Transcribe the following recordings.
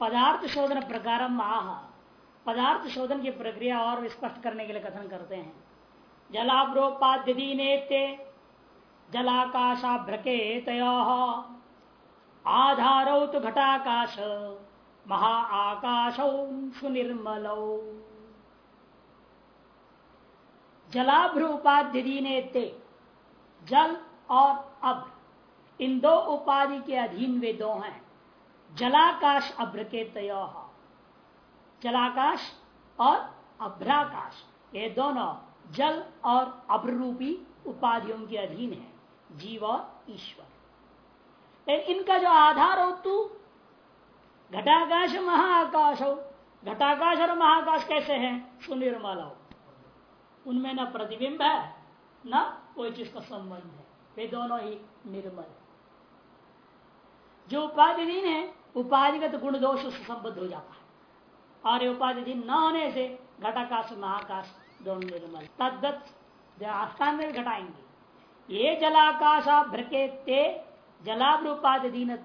पदार्थ शोधन प्रकार आह। पदार्थ शोधन की प्रक्रिया और स्पष्ट करने के लिए कथन करते हैं। जलाप्रोपाद्य दीनेते जलाकाशाभ्रके तय आधारौ तो घटाकाश महा आकाश सुनिर्मल। जलाभ्र उपाध्य दीनेते जल और अभ्र, इन दो उपाधि के अधीन वे दो हैं। जलाकाश अभ्र के तय जलाकाश और अभ्राकाश, ये दोनों जल और अभ्र रूपी उपाधियों के अधीन है, जीव और ईश्वर। इनका जो आधार हो तू घटाकाश महाकाश हो। घटाकाश और महाकाश कैसे हैं? सुनिर्मल हो उनमें न प्रतिबिंब है, न कोई चीज़ का संबंध है। वे दोनों ही निर्मल जो उपाधिधीन है उपाधिगत गुण दोष से संबद्ध हो जाता है। और उपाधिधीन न होने से घटाकाश, महाकाश दोनों निर्मल। तद्दत आस्थान में घटाएँगे। ये जलाकाशाभ्रके ते जलाभ्रूपाधीन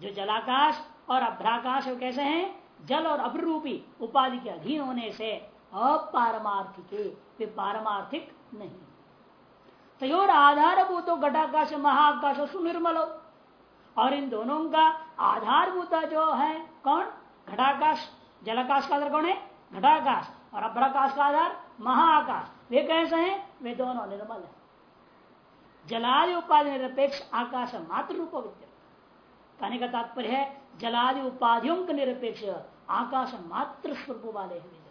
जो जलाकाश और अभ्राकाश कैसे हैं? जल और अभ्रूपी उपाधि के अधीन होने से अपारमार्थिक। वे पारमार्थिक नहीं। तयोर आधारभूत, घटाकाश, महाकाश सुनिर्मल और इन दोनों का आधारभूत जो है, कौन? घटाकाश। जलाकाश का आधार कौन है? घटाकाश। और अभ्राकाश का आधार महाआकाश वे कैसे हैं? वे दोनों निर्मल है। जलादि उपाधि निरपेक्ष आकाश मात्र रूप विद्य कहने का तात्पर्य है, जलादि उपाधियों के निरपेक्ष आकाश मात्र स्वरूप वाले हैं।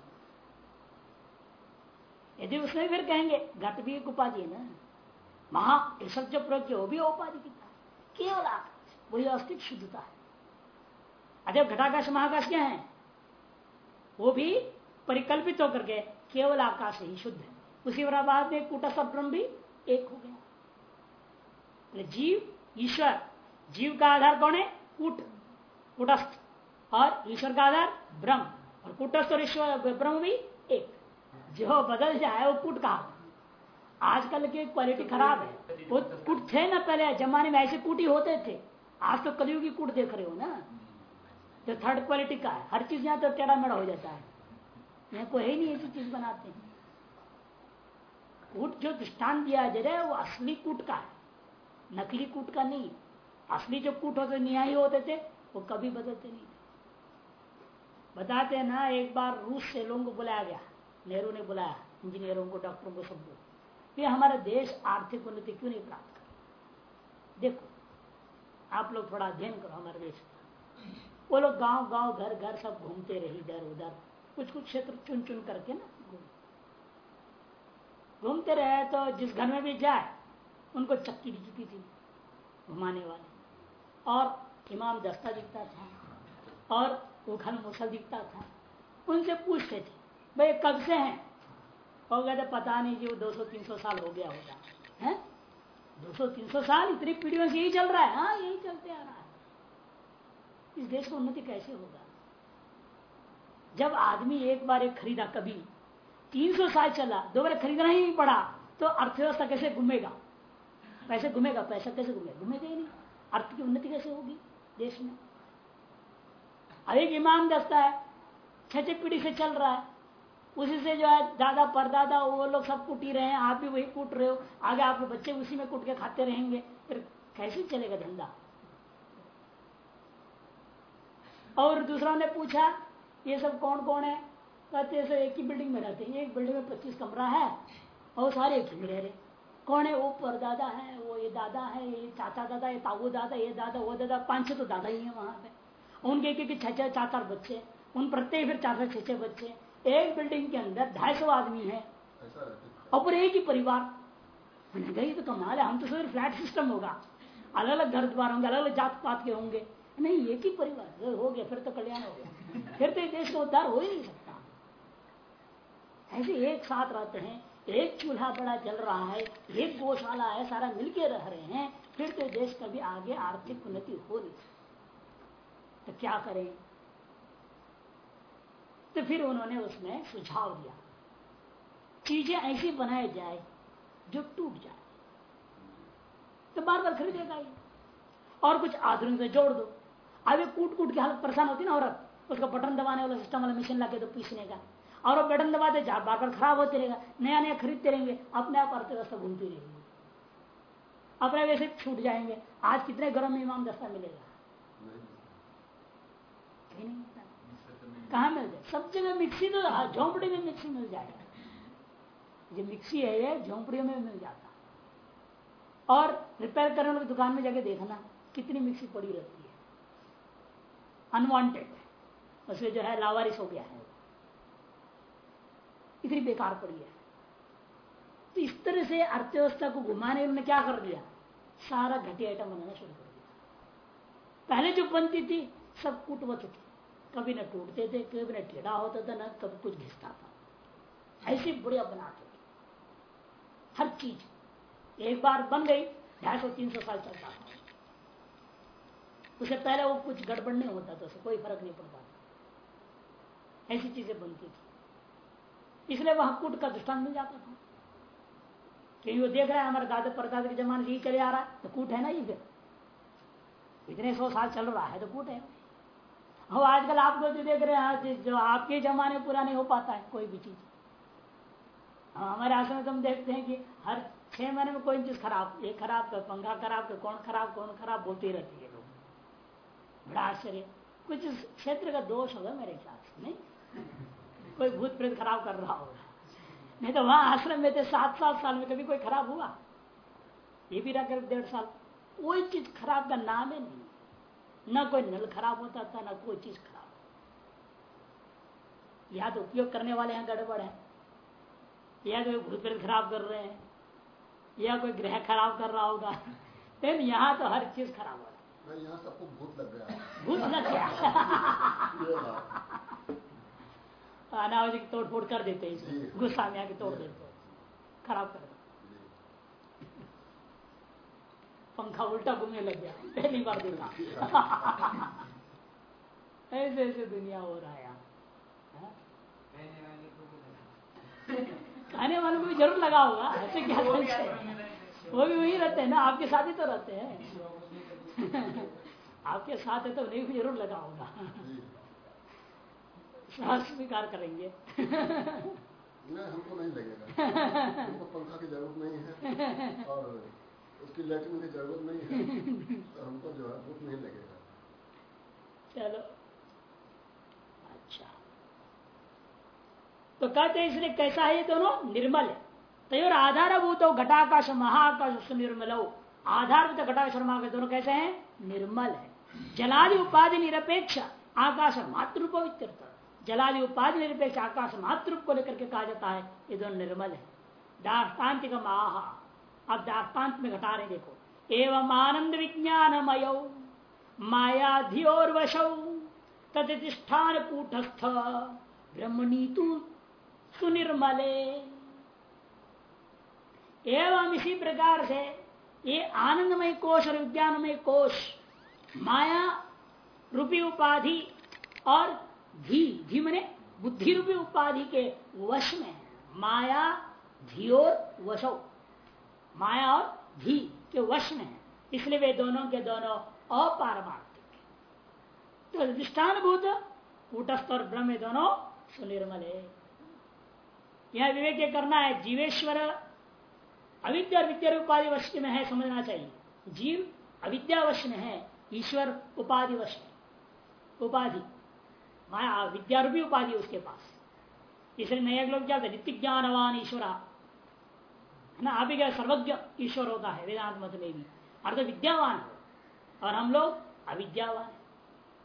यदि उसमें फिर कहेंगे घट भी एक उपाधि है ना? महा सब जो प्रयोग वो भी उपाधि की केवल आकाश वही अस्तित्व शुद्धता है। अजब घटाकाश महाकाश क्या है? वो भी परिकल्पित होकर के केवल आकाश ही शुद्ध है। उसी बाद में कूटस्थ ब्रह्म भी एक हो गया। जीव, ईश्वर, जीव का आधार कौन है? कूट, कुटस्थ। और ईश्वर का आधार ब्रह्म। और कुटस्थ और ईश्वर, ब्रह्म भी एक। जो बदल जाए वो कुट का आजकल की क्वालिटी खराब है। वो कुट थे ना पहले, जमाने में ऐसे कुट होते थे। आज तो कलयुग की कूट देख रहे हो ना। जो थर्ड क्वालिटी का है, हर चीज़ यहाँ तो टेढ़ा मेढ़ा हो जाता है। यहाँ कोई है नहीं, ऐसी चीज़ बनाते हैं। कूट जो दृष्टान दिया जा रहा है, वो असली कूट का है। नकली कूट का नहीं। असली जो कूट होते, न्यायी होते थे, वो कभी बदलते नहीं बताते ना, एक बार रूस से लोगों को बुलाया गया। नेहरू ने बुलाया, इंजीनियरों को, डॉक्टरों को, सबको। ये हमारा देश आर्थिक उन्नति क्यों नहीं प्राप्त कर देखो आप लोग थोड़ा अध्ययन करो हमारे देश वो लोग गाँव गाँव घर घर सब घूमते रहे इधर उधर। कुछ कुछ क्षेत्र चुन चुन करके ना घूमते रहे तो जिस घर में भी जाए, उनको चक्की दिखती थी घुमाने वाले। और इमाम दस्ता दिखता था, और उखल मुसल दिखता था। उनसे पूछते थे, भाई कब से हैं? गया था पता नहीं जी, वो 200-300 साल हो गया होगा। है? 200-300 साल इतनी पीढ़ियों से यही चल रहा है। हाँ यही चलते आ रहा है। इस देश को उन्नति कैसे होगा? जब आदमी एक बार एक खरीदा, कभी 300 साल चला, दो बार खरीदना ही पड़ा तो अर्थव्यवस्था कैसे घूमेगा? पैसे घूमेगा, पैसा कैसे घूमेगा? घूमेगा ही नहीं। अर्थ की उन्नति कैसे होगी देश में? अधिक ईमान दस्ता है छह पीढ़ी से चल रहा है। उसी से जो है, दादा, परदादा, वो लोग सब कुट ही रहे हैं, आप भी वही कूट रहे हो। आगे आपके बच्चे उसी में कूट के खाते रहेंगे। फिर कैसे चलेगा धंधा? और दूसरा ने पूछा, ये सब कौन कौन है? कहते सब एक ही बिल्डिंग में रहते हैं। एक बिल्डिंग में पच्चीस कमरा है और सारे एक ही में रह रहे कौन है? वो परदादा है, वो ये दादा है, ये चाचा दादा, ये ताऊ दादा, ये दादा, वो दादा, पाँच छह तो दादा ही है वहाँ पे। उनके एक एक छह छह चार चार बच्चे उन प्रत्येक, फिर चार चार छह छह बच्चे एक बिल्डिंग के अंदर ढाई सौ आदमी है। और एक ही परिवार। मैंने कही तो कमाल है हम तो सिर्फ़ फ्लैट सिस्टम होगा। अलग अलग घर द्वार होंगे अलग अलग जात पात के होंगे। नहीं एक ही परिवार हो गया फिर तो कल्याण हो गया। फिर तो देश का उद्धार हो ही नहीं सकता। ऐसे एक साथ रहते हैं एक चूल्हा बड़ा जल रहा है एक गौशाला है सारा मिलके रह रहे हैं फिर तो देश का भी आगे आर्थिक उन्नति हो नहीं तो क्या करें? तो फिर उन्होंने उसमें सुझाव दिया। चीज़ें ऐसी बनाई जाए जो टूट जाए। तो बार बार खरीदेगा ये और कुछ आधुनिक जोड़ दो। अब कूट कूट के हालत परेशान होती ना औरत। उसका बटन दबाने वाला सिस्टम वाला मशीन लाके तो पीसने का। और वो बटन दबाते जा बार बार खराब होते रहेगा। नया नया खरीदते रहेंगे। अपने आप अर्थव्यवस्था घूमती रहेगी। अपने वैसे छूट जाएँगे। आज कितने गर्म इमाम दस्ता मिलेगा। नहीं। मिलता कहाँ मिल जाए? सब जगह मिक्सी तो झोंपड़ी में मिक्सी मिल जाएगा। जो मिक्सी है, ये झोंपड़ियों में मिल जाता। और रिपेयर करने वाली दुकान में जाके देखना, कितनी मिक्सी पड़ी रहती है। अनवांटेड उसमें जो है, लावारिस हो गया है। इतनी बेकार पड़ी है। तो इस तरह से अर्थव्यवस्था को घुमाने में क्या कर दिया? सारा घटी आइटम बनाना शुरू कर दिया। पहले जो बनती थी, सब कुटवत कभी न टूटते थे, कभी न टेढ़ा होता था, न कभी कुछ घिसता था। ऐसी बुढ़िया बनाते थे हर चीज़ एक बार बन गई, ढाई सौ, तीन सौ साल चलता था उससे पहले वो कुछ गड़बड़ नहीं होता था उसे कोई फ़र्क नहीं पड़ता था। ऐसी चीज़ें बनती थी। इसलिए वहाँ कुट का दृष्टान मिल जाता था। क्योंकि वो देख रहा है, हमारे दादा परदादा के जमाने से ही चले आ रहा है तो कूट है ना ये फिर। इतने सौ साल चल रहा है तो कूट है। हम आजकल आप लोग जो देख रहे हैं जो आपके जमाने पूरा नहीं हो पाता है, कोई भी चीज़। हमारे आश्रम में तो हम देखते हैं कि हर छह महीने में कोई चीज़ खराब, ये खराब पंखा खराब कौन खराब कौन खराब, बोलती रहती है लोग। बड़ा आश्चर्य। कुछ क्षेत्र का दोष होगा मेरे ख्याल से, नहीं? कोई भूत प्रेत खराब कर रहा होगा। नहीं तो वहाँ आश्रम में थे, सात सात साल में कभी कोई खराब हुआ? ये भी रह डेढ़ साल। कोई चीज़ खराब का नाम है नहीं। न कोई नल खराब होता था न कोई चीज़ खराब या तो उपयोग करने वाले यहाँ गड़बड़ है। या कोई भूत प्रेत खराब कर रहे हैं। या कोई ग्रह खराब कर रहा होगा। लेकिन यहाँ तो हर चीज़ खराब हो रहा है। यहाँ सबको भूत लग गया। भूत लग गया। अनावश्यक तोड़ फोड़ कर देते हैं। गुस्सा में आके तोड़ देते खराब कर पंखा उल्टा घूमने लग गया। पहली बार देखा। ऐसे ऐसे दुनिया हो रहा है खाने वालों को भी ज़रूर लगा होगा। ऐसे क्या वो भी वही रहते हैं ना। आपके साथ ही तो रहते हैं। आपके साथ है तो उन्हें भी ज़रूर लगा होगा। स्वीकार करेंगे। नहीं हमको नहीं लगेगा। हमको पंखा की ज़रूरत नहीं है। और उसकी लाइटिंग की ज़रूरत नहीं है। तो हमको जो है भूख नहीं लगेगा। चलो। अच्छा। तो कहते हैं इसलिए कैसा है ये दोनों? निर्मल है। तयोर आधारभूत घटाकाश महाकाश सुनिर्मल आधारभूत घटाकाश महाकाश दोनों कैसे हैं? निर्मल है। जलादि उपाधि निरपेक्ष आकाश मातृप जलादि उपाधि निरपेक्ष आकाश मातृप को लेकर के कहा जाता है ये दोनों निर्मल है। दाष्टान्तिक माह दाष्टान्त में घटा रहे देखो। एवं आनंद विज्ञानमय, मायाधियोर्वश तदिष्ठान कूटस्थ ब्रह्मणीतु सुनिर्मले। एवं इसी प्रकार से ये आनंदमय कोश और विज्ञानमय कोश, माया रूपी उपाधि और धी धी मने बुद्धि रूपी उपाधि के वश में माया धियोर वशो माया और धी के वश में है। इसलिए वे दोनों के दोनों अपारमार्थिक तो अधिष्ठान भूत कूटस्थ और ब्रह्म दोनों सुनिर्मल है। यह विवेक करना है, जीवेश्वर अविद्या और विद्या उपाधि वश में है, समझना चाहिए। जीव अविद्यावश में है, ईश्वर उपाधि वश में। उपाधि। माया विद्या रूपी उपाधि उसके पास। इसलिए नए लोग क्या नित्य ज्ञानवान ईश्वर। ना आप ही क्या सर्वज्ञ ईश्वर होता है, वेदांत मत में भी। अर्थ विद्यावान है। और हम लोग अविद्यावान है।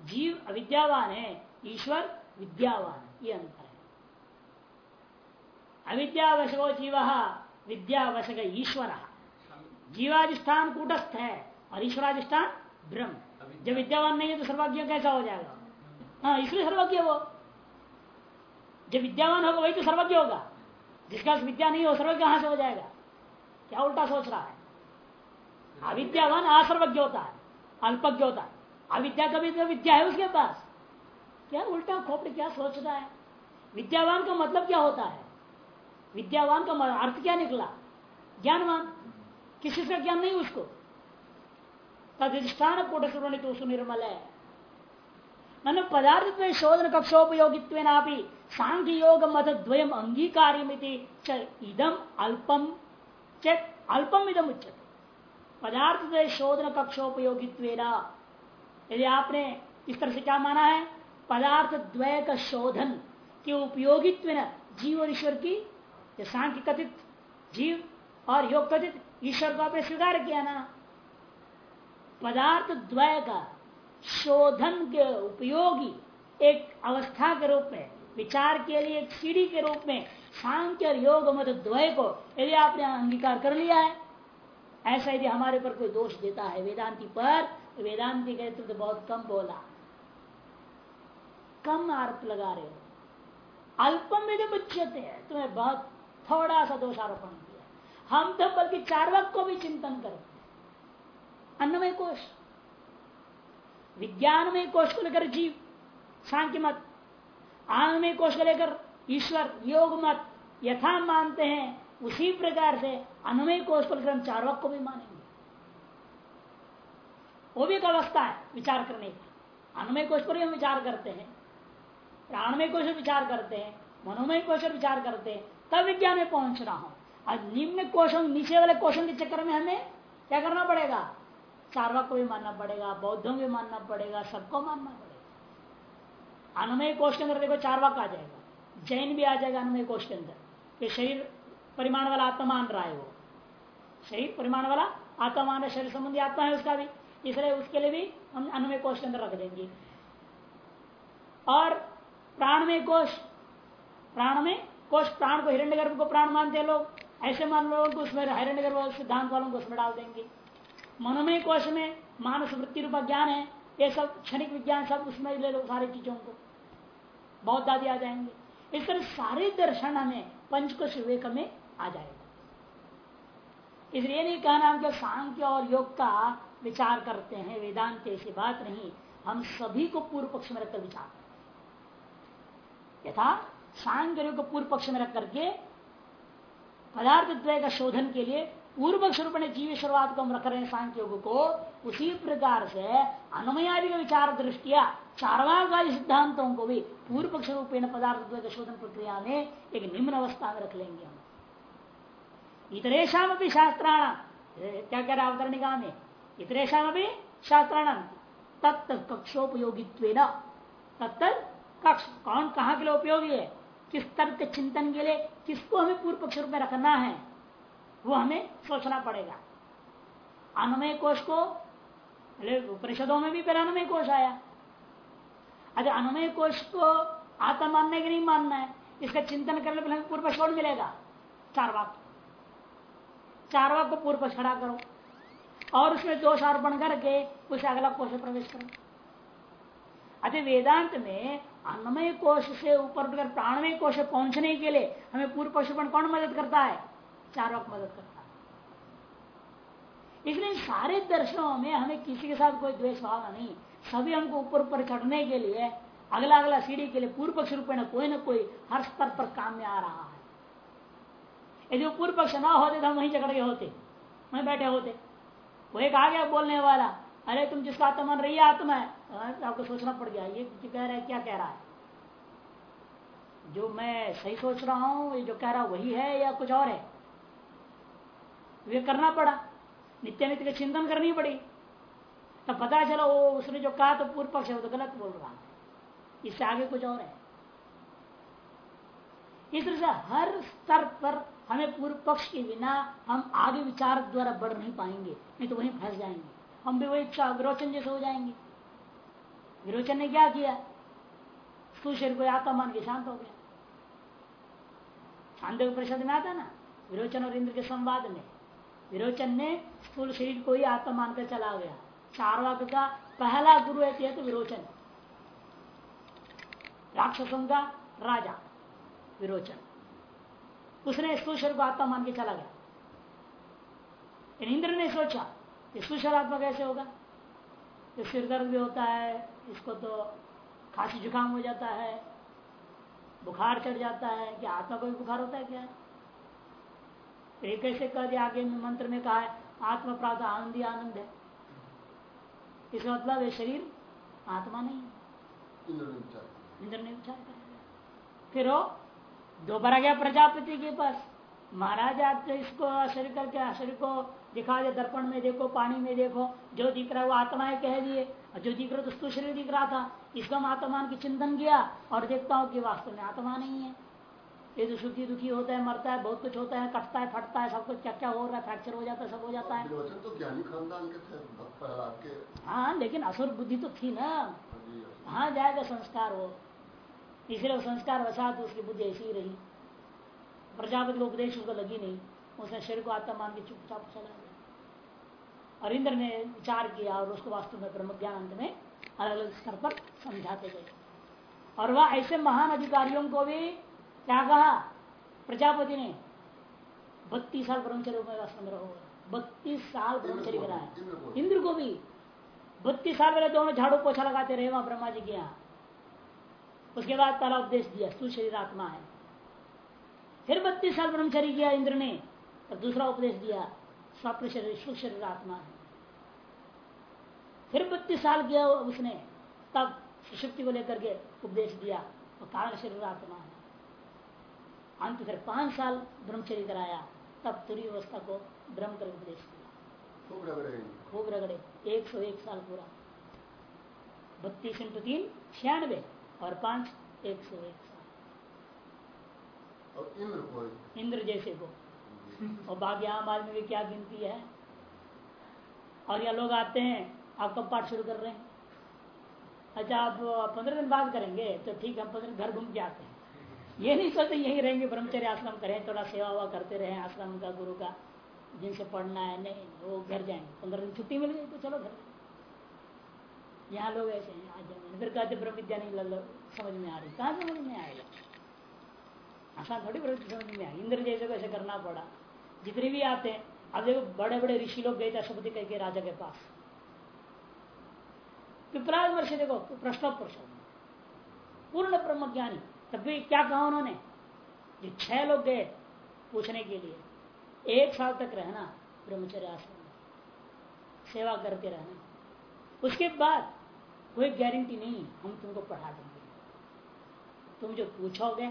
जीव अविद्यावान है, ईश्वर विद्यावान है, ये अंतर है। अविद्यावशको जीव, विद्यावशक ईश्वर। जीवाधिष्ठान कूटस्थ है और ईश्वराधिष्ठान ब्रह्म। जब विद्यावान नहीं है तो सर्वज्ञ कैसा हो जाएगा? हाँ इसलिए सर्वज्ञ वो। जब विद्यावान होगा वही तो सर्वज्ञ होगा। जिसका विद्या नहीं हो, सर्वज्ञ कहाँ से हो जाएगा? क्या उल्टा सोच रहा है? अविद्यावान असर्वज्ञ होता है, अल्पज्ञ होता है। अविद्या कभी तो विद्या है उसके पास। क्या उल्टा खोपड़े क्या सोच रहा है? विद्यावान का मतलब क्या होता है? विद्यावान का अर्थ क्या निकला? ज्ञानवान। किसी का ज्ञान नहीं उसको। तदिष्ठान कोट सुनिर्मल है। मन पदार्थ में शोधन कक्षोपयोगित्व सांख्य योग मत द्वयम अंगीकार इदम अल्पम चेत अल्पम इदम पदार्थ शोधन कक्षोपयोगित्व यदि आपने इस तरह से क्या माना है? पदार्थ द्वय का शोधन के उपयोगित्व जीव और ईश्वर की सांख्य कथित जीव और योग कथित ईश्वर को आपने स्वीकार किया ना? पदार्थ द्वय का शोधन के उपयोगी एक अवस्था के रूप में, विचार के लिए एक सीढ़ी के रूप में सांख्य और योग मत द्वय को यदि आपने अंगीकार कर लिया है, ऐसा यदि हमारे पर कोई दोष देता है, वेदांति पर तो वेदांति कहते तो बहुत कम बोला। कम आरोप लगा रहे हो। अल्पम में मुच्यते है तुम्हें बहुत थोड़ा सा दोषारोपण किया। हम तो बल्कि चार वक्त को भी चिंतन करते अन्नमय कोश विज्ञानमय कोष को लेकर जीव, सांख्य मत। आनंदमय कोष को लेकर ईश्वर योग मत, यथा मानते हैं, उसी प्रकार से अनुमय कोष लेकर हम चार वक्त को भी मानेंगे। वो भी एक अवस्था है, विचार करने का। अनुमय कोष पर हम विचार करते हैं। प्राणमय कोश विचार करते हैं, मनोमय कोश विचार करते हैं, तब विज्ञान में पहुँच रहा हूँ। और निम्न कोशों नीचे वाले कोशों के चक्कर में हमें क्या करना पड़ेगा? चारवा को भी मानना पड़ेगा, बौद्धों को भी मानना पड़ेगा, सबको मानना पड़ेगा। अनुमय कोष के अंदर देखो चारवाक आ जाएगा। जैन भी आ जाएगा अनुमय कोष के अंदर। ये शरीर परिमाण वाला आत्मा मान रहा है वो। शरीर परिमाण वाला आत्मा मान रहा शरीर संबंधी आत्मा है उसका भी। इसलिए उसके लिए भी हम अनुमय कोष के अंदर रख देंगे। और प्राणमय कोष, प्राण में कोष, प्राण को हिरण्य को प्राण मानते हैं लोग। ऐसे मान लोगों को उसमें हिरण्य गर्भ सिद्धांत वालों को उसमें डाल देंगे। मनोमय कोष में मानस वृत्ति रूपा ज्ञान है। ये सब क्षणिक विज्ञान सब उसमें ले लो सारी चीज़ों को। बहुत दादी आ जाएँगे। इस तरह सारे दर्शन हमें पंचकोश विवेक में आ जाएगा। इसलिए नहीं कहना हम जो सांख्य और योग का विचार करते हैं, वेदांत ऐसी बात नहीं। हम सभी को पूर्व पक्ष में रखकर विचार करते यथा सांख्य योग को पूर्व पक्ष में रख करके पदार्थ द्वय का शोधन के लिए पूर्व स्वरूप ने जीव शुरुआत को हम रख रहे हैं सांख्य योग को, उसी प्रकार से अनुमयादि का विचार दृष्टिया चारवाक सिद्धांतों को भी पूर्व पक्ष रूप पदार्थ शोधन प्रक्रिया में एक निम्न अवस्था में रख लेंगे हम। इतरेशा भी शास्त्राण क्या कह रहा अवतरणिका में? इतरेशा भी शास्त्राण तत्त कक्षोपयोगित्व तत्त कक्ष, कौन कहाँ के लिए उपयोगी है? किस तर्क चिंतन के लिए, किसको हमें पूर्व पक्ष रूप में रखना है? वो हमें सोचना पड़ेगा। अनुमय कोष को परिषदों में भी फिर अनुमय कोष आया। अगर अनुमय कोष को आत्मा मानना है कि नहीं मानना है, इसका चिंतन करने पर हमें पूर्व छोड़ मिलेगा। चार वाक चार वाक को पूर्व खड़ा करो। और उसमें दोष अर्पण करके उसे अगला कोष प्रवेश करो। अति वेदांत में अन्नमय कोष से ऊपर उठकर प्राणमय कोष पहुँचने के लिए हमें पूर्व पशुपण कौन मदद करता है? चार वक्त मदद करता है। इसलिए सारे दर्शनों में हमें किसी के साथ कोई द्वेष भावना नहीं। सभी हमको ऊपर ऊपर चढ़ने के लिए अगला अगला सीढ़ी के लिए पूर्व पक्ष रूप में कोई ना कोई हर स्तर पर काम में आ रहा है। यदि वो पूर्व पक्ष ना होते तो हम वहीं चढ़ गए होते, वहीं बैठे होते। वो एक आ गया बोलने वाला, अरे, तुम जिसका आत्मा मान रही है, आत्मा है। तो आपको सोचना पड़ गया, ये कह रहा है, क्या कह रहा है? जो मैं सही सोच रहा हूँ, ये जो कह रहा वही है या कुछ और है? वे करना पड़ा। नित्य नित्य चिंतन करनी पड़ी। तब पता चलो वो उसने जो कहा तो पूर्व पक्ष है, वो तो गलत बोल रहा है। इससे आगे कुछ और है। इस तरह से हर स्तर पर हमें पूर्व पक्ष के बिना हम आगे विचार द्वारा बढ़ नहीं पाएँगे, नहीं तो वहीं फंस जाएँगे। हम भी वही विरोचन जैसे हो जाएँगे। विरोचन ने क्या किया? शरीर को आता मान के शांत हो गया। छांदव परिषद में आता ना, विरोचन और इंद्र के संवाद में। विरोचन ने स्थूल शरीर को ही आत्मा मानकर चला गया। चारवाक का पहला गुरु है तो विरोचन। राक्षसों का राजा, विरोचन। उसने स्थूल शरीर को आत्मा मान के चला गया। इंद्र ने सोचा स्थूल शरीर आत्मा कैसे होगा? तो सिर दर्द भी होता है, इसको तो खांसी जुकाम हो जाता है, बुखार चढ़ जाता है क्या आत्मा को भी बुखार होता है क्या? एक कैसे कह दिया? आगे में मंत्र में कहा है आत्मा प्राप्त आनंदी आनंद है। इसका मतलब है शरीर? आत्मा नहीं। इंद्र ने विचार इंद्र ने विचार कर फिर वो दोबारा गया प्रजापति के पास। महाराज आप तो इसको शरीर करके शरीर को दिखा दे दर्पण में देखो पानी में देखो जो दिख रहा है वो आत्मा है कह दिए। और जो दिख रहा तो शरीर दिख रहा था। इसका मैं आत्मान की चिंतन किया और देखता हूँ कि वास्तव में आत्मा नहीं है। ये तो शुद्धि दुखी होता है मरता है बहुत कुछ होता है कटता है फटता है सब कुछ क्या क्या हो रहा है फ्रैक्चर हो जाता है सब हो जाता है। तो ज्ञानी खानदान के थे भक्त प्रहलाद के। हाँ लेकिन असुर बुद्धि तो थी ना। हाँ जाएगा संस्कार वो। इसलिए वो संस्कार वसात उसकी बुद्धि ऐसी ही रही। प्रजापति को उपदेश उसको लगी नहीं। उसने शरीर को आत्मा मान के चुपचाप चला गया। और इंद्र ने विचार किया और उसको वास्तव में ब्रह्म ज्ञान अंत में अलग अलग स्तर पर समझाते गए। और वह ऐसे महान अधिकारियों को भी क्या कहा प्रजापति ने बत्तीस साल ब्रह्मचर्य में आश्रम रहो बत्तीस साल ब्रह्मचर्य कराया। इंद्र को भी बत्तीस साल पहले दोनों झाड़ू पोछा लगाते रहे, वहाँ ब्रह्मा जी के उसके बाद पहला उपदेश दिया तू शरीर आत्मा है। फिर बत्तीस साल ब्रह्मचर्य किया इंद्र ने तब दूसरा उपदेश दिया, स्वप्न शरीर, सुख शरीर आत्मा है। फिर बत्तीस साल किया उसने, तब सुशक्ति को लेकर के उपदेश दिया और कारण शरीर आत्मा है। अंत फिर पाँच साल ब्रह्मचर्य कराया तब तुरी अवस्था को ब्रह्म कर उपदेश दिया खूब रगड़े। खूब रगड़े एक सौ एक साल पूरा। बत्तीस इंटू तीन छियानवे और पाँच एक सौ एक साल। और इंद्र को इंद्र जैसे को। और बाकी आम आदमी की क्या गिनती है? और यह लोग आते हैं आप कब पाठ शुरू कर रहे हैं? अच्छा आप पंद्रह दिन बाद करेंगे तो ठीक है हम पंद्रह घर घूम के आते हैं। ये नहीं सोचते, यही रहेंगे, ब्रह्मचर्य आश्रम करें, थोड़ा सेवा हुआ करते रहे आश्रम का, गुरु का, जिनसे पढ़ना है, नहीं, वो घर जाएँगे। पंद्रह दिन छुट्टी मिल गई तो चलो घर। यहाँ लोग ऐसे हैं, आज जाएँगे फिर कहते, ब्रह्म विद्या नहीं समझ में आ रही। कहाँ समझ में आएगा आसान थोड़ी ब्रह्म समझ में आई। इंद्र जैसे को ऐसे करना पड़ा। जितने भी आते हैं, अब देखो बड़े बड़े ऋषि लोग गए थे, अशुपति कह के राजा के पास। पिपराज वर्ष देखो प्रश्न प्रश्न पूर्ण ब्रह्म ज्ञानी तब भी क्या कहा उन्होंने? जो छह लोग गए पूछने के लिए। एक साल तक रहना ब्रह्मचर्य आश्रम में। सेवा करते रहना। उसके बाद कोई गारंटी नहीं, हम तुमको पढ़ा देंगे। तुम जो पूछोगे,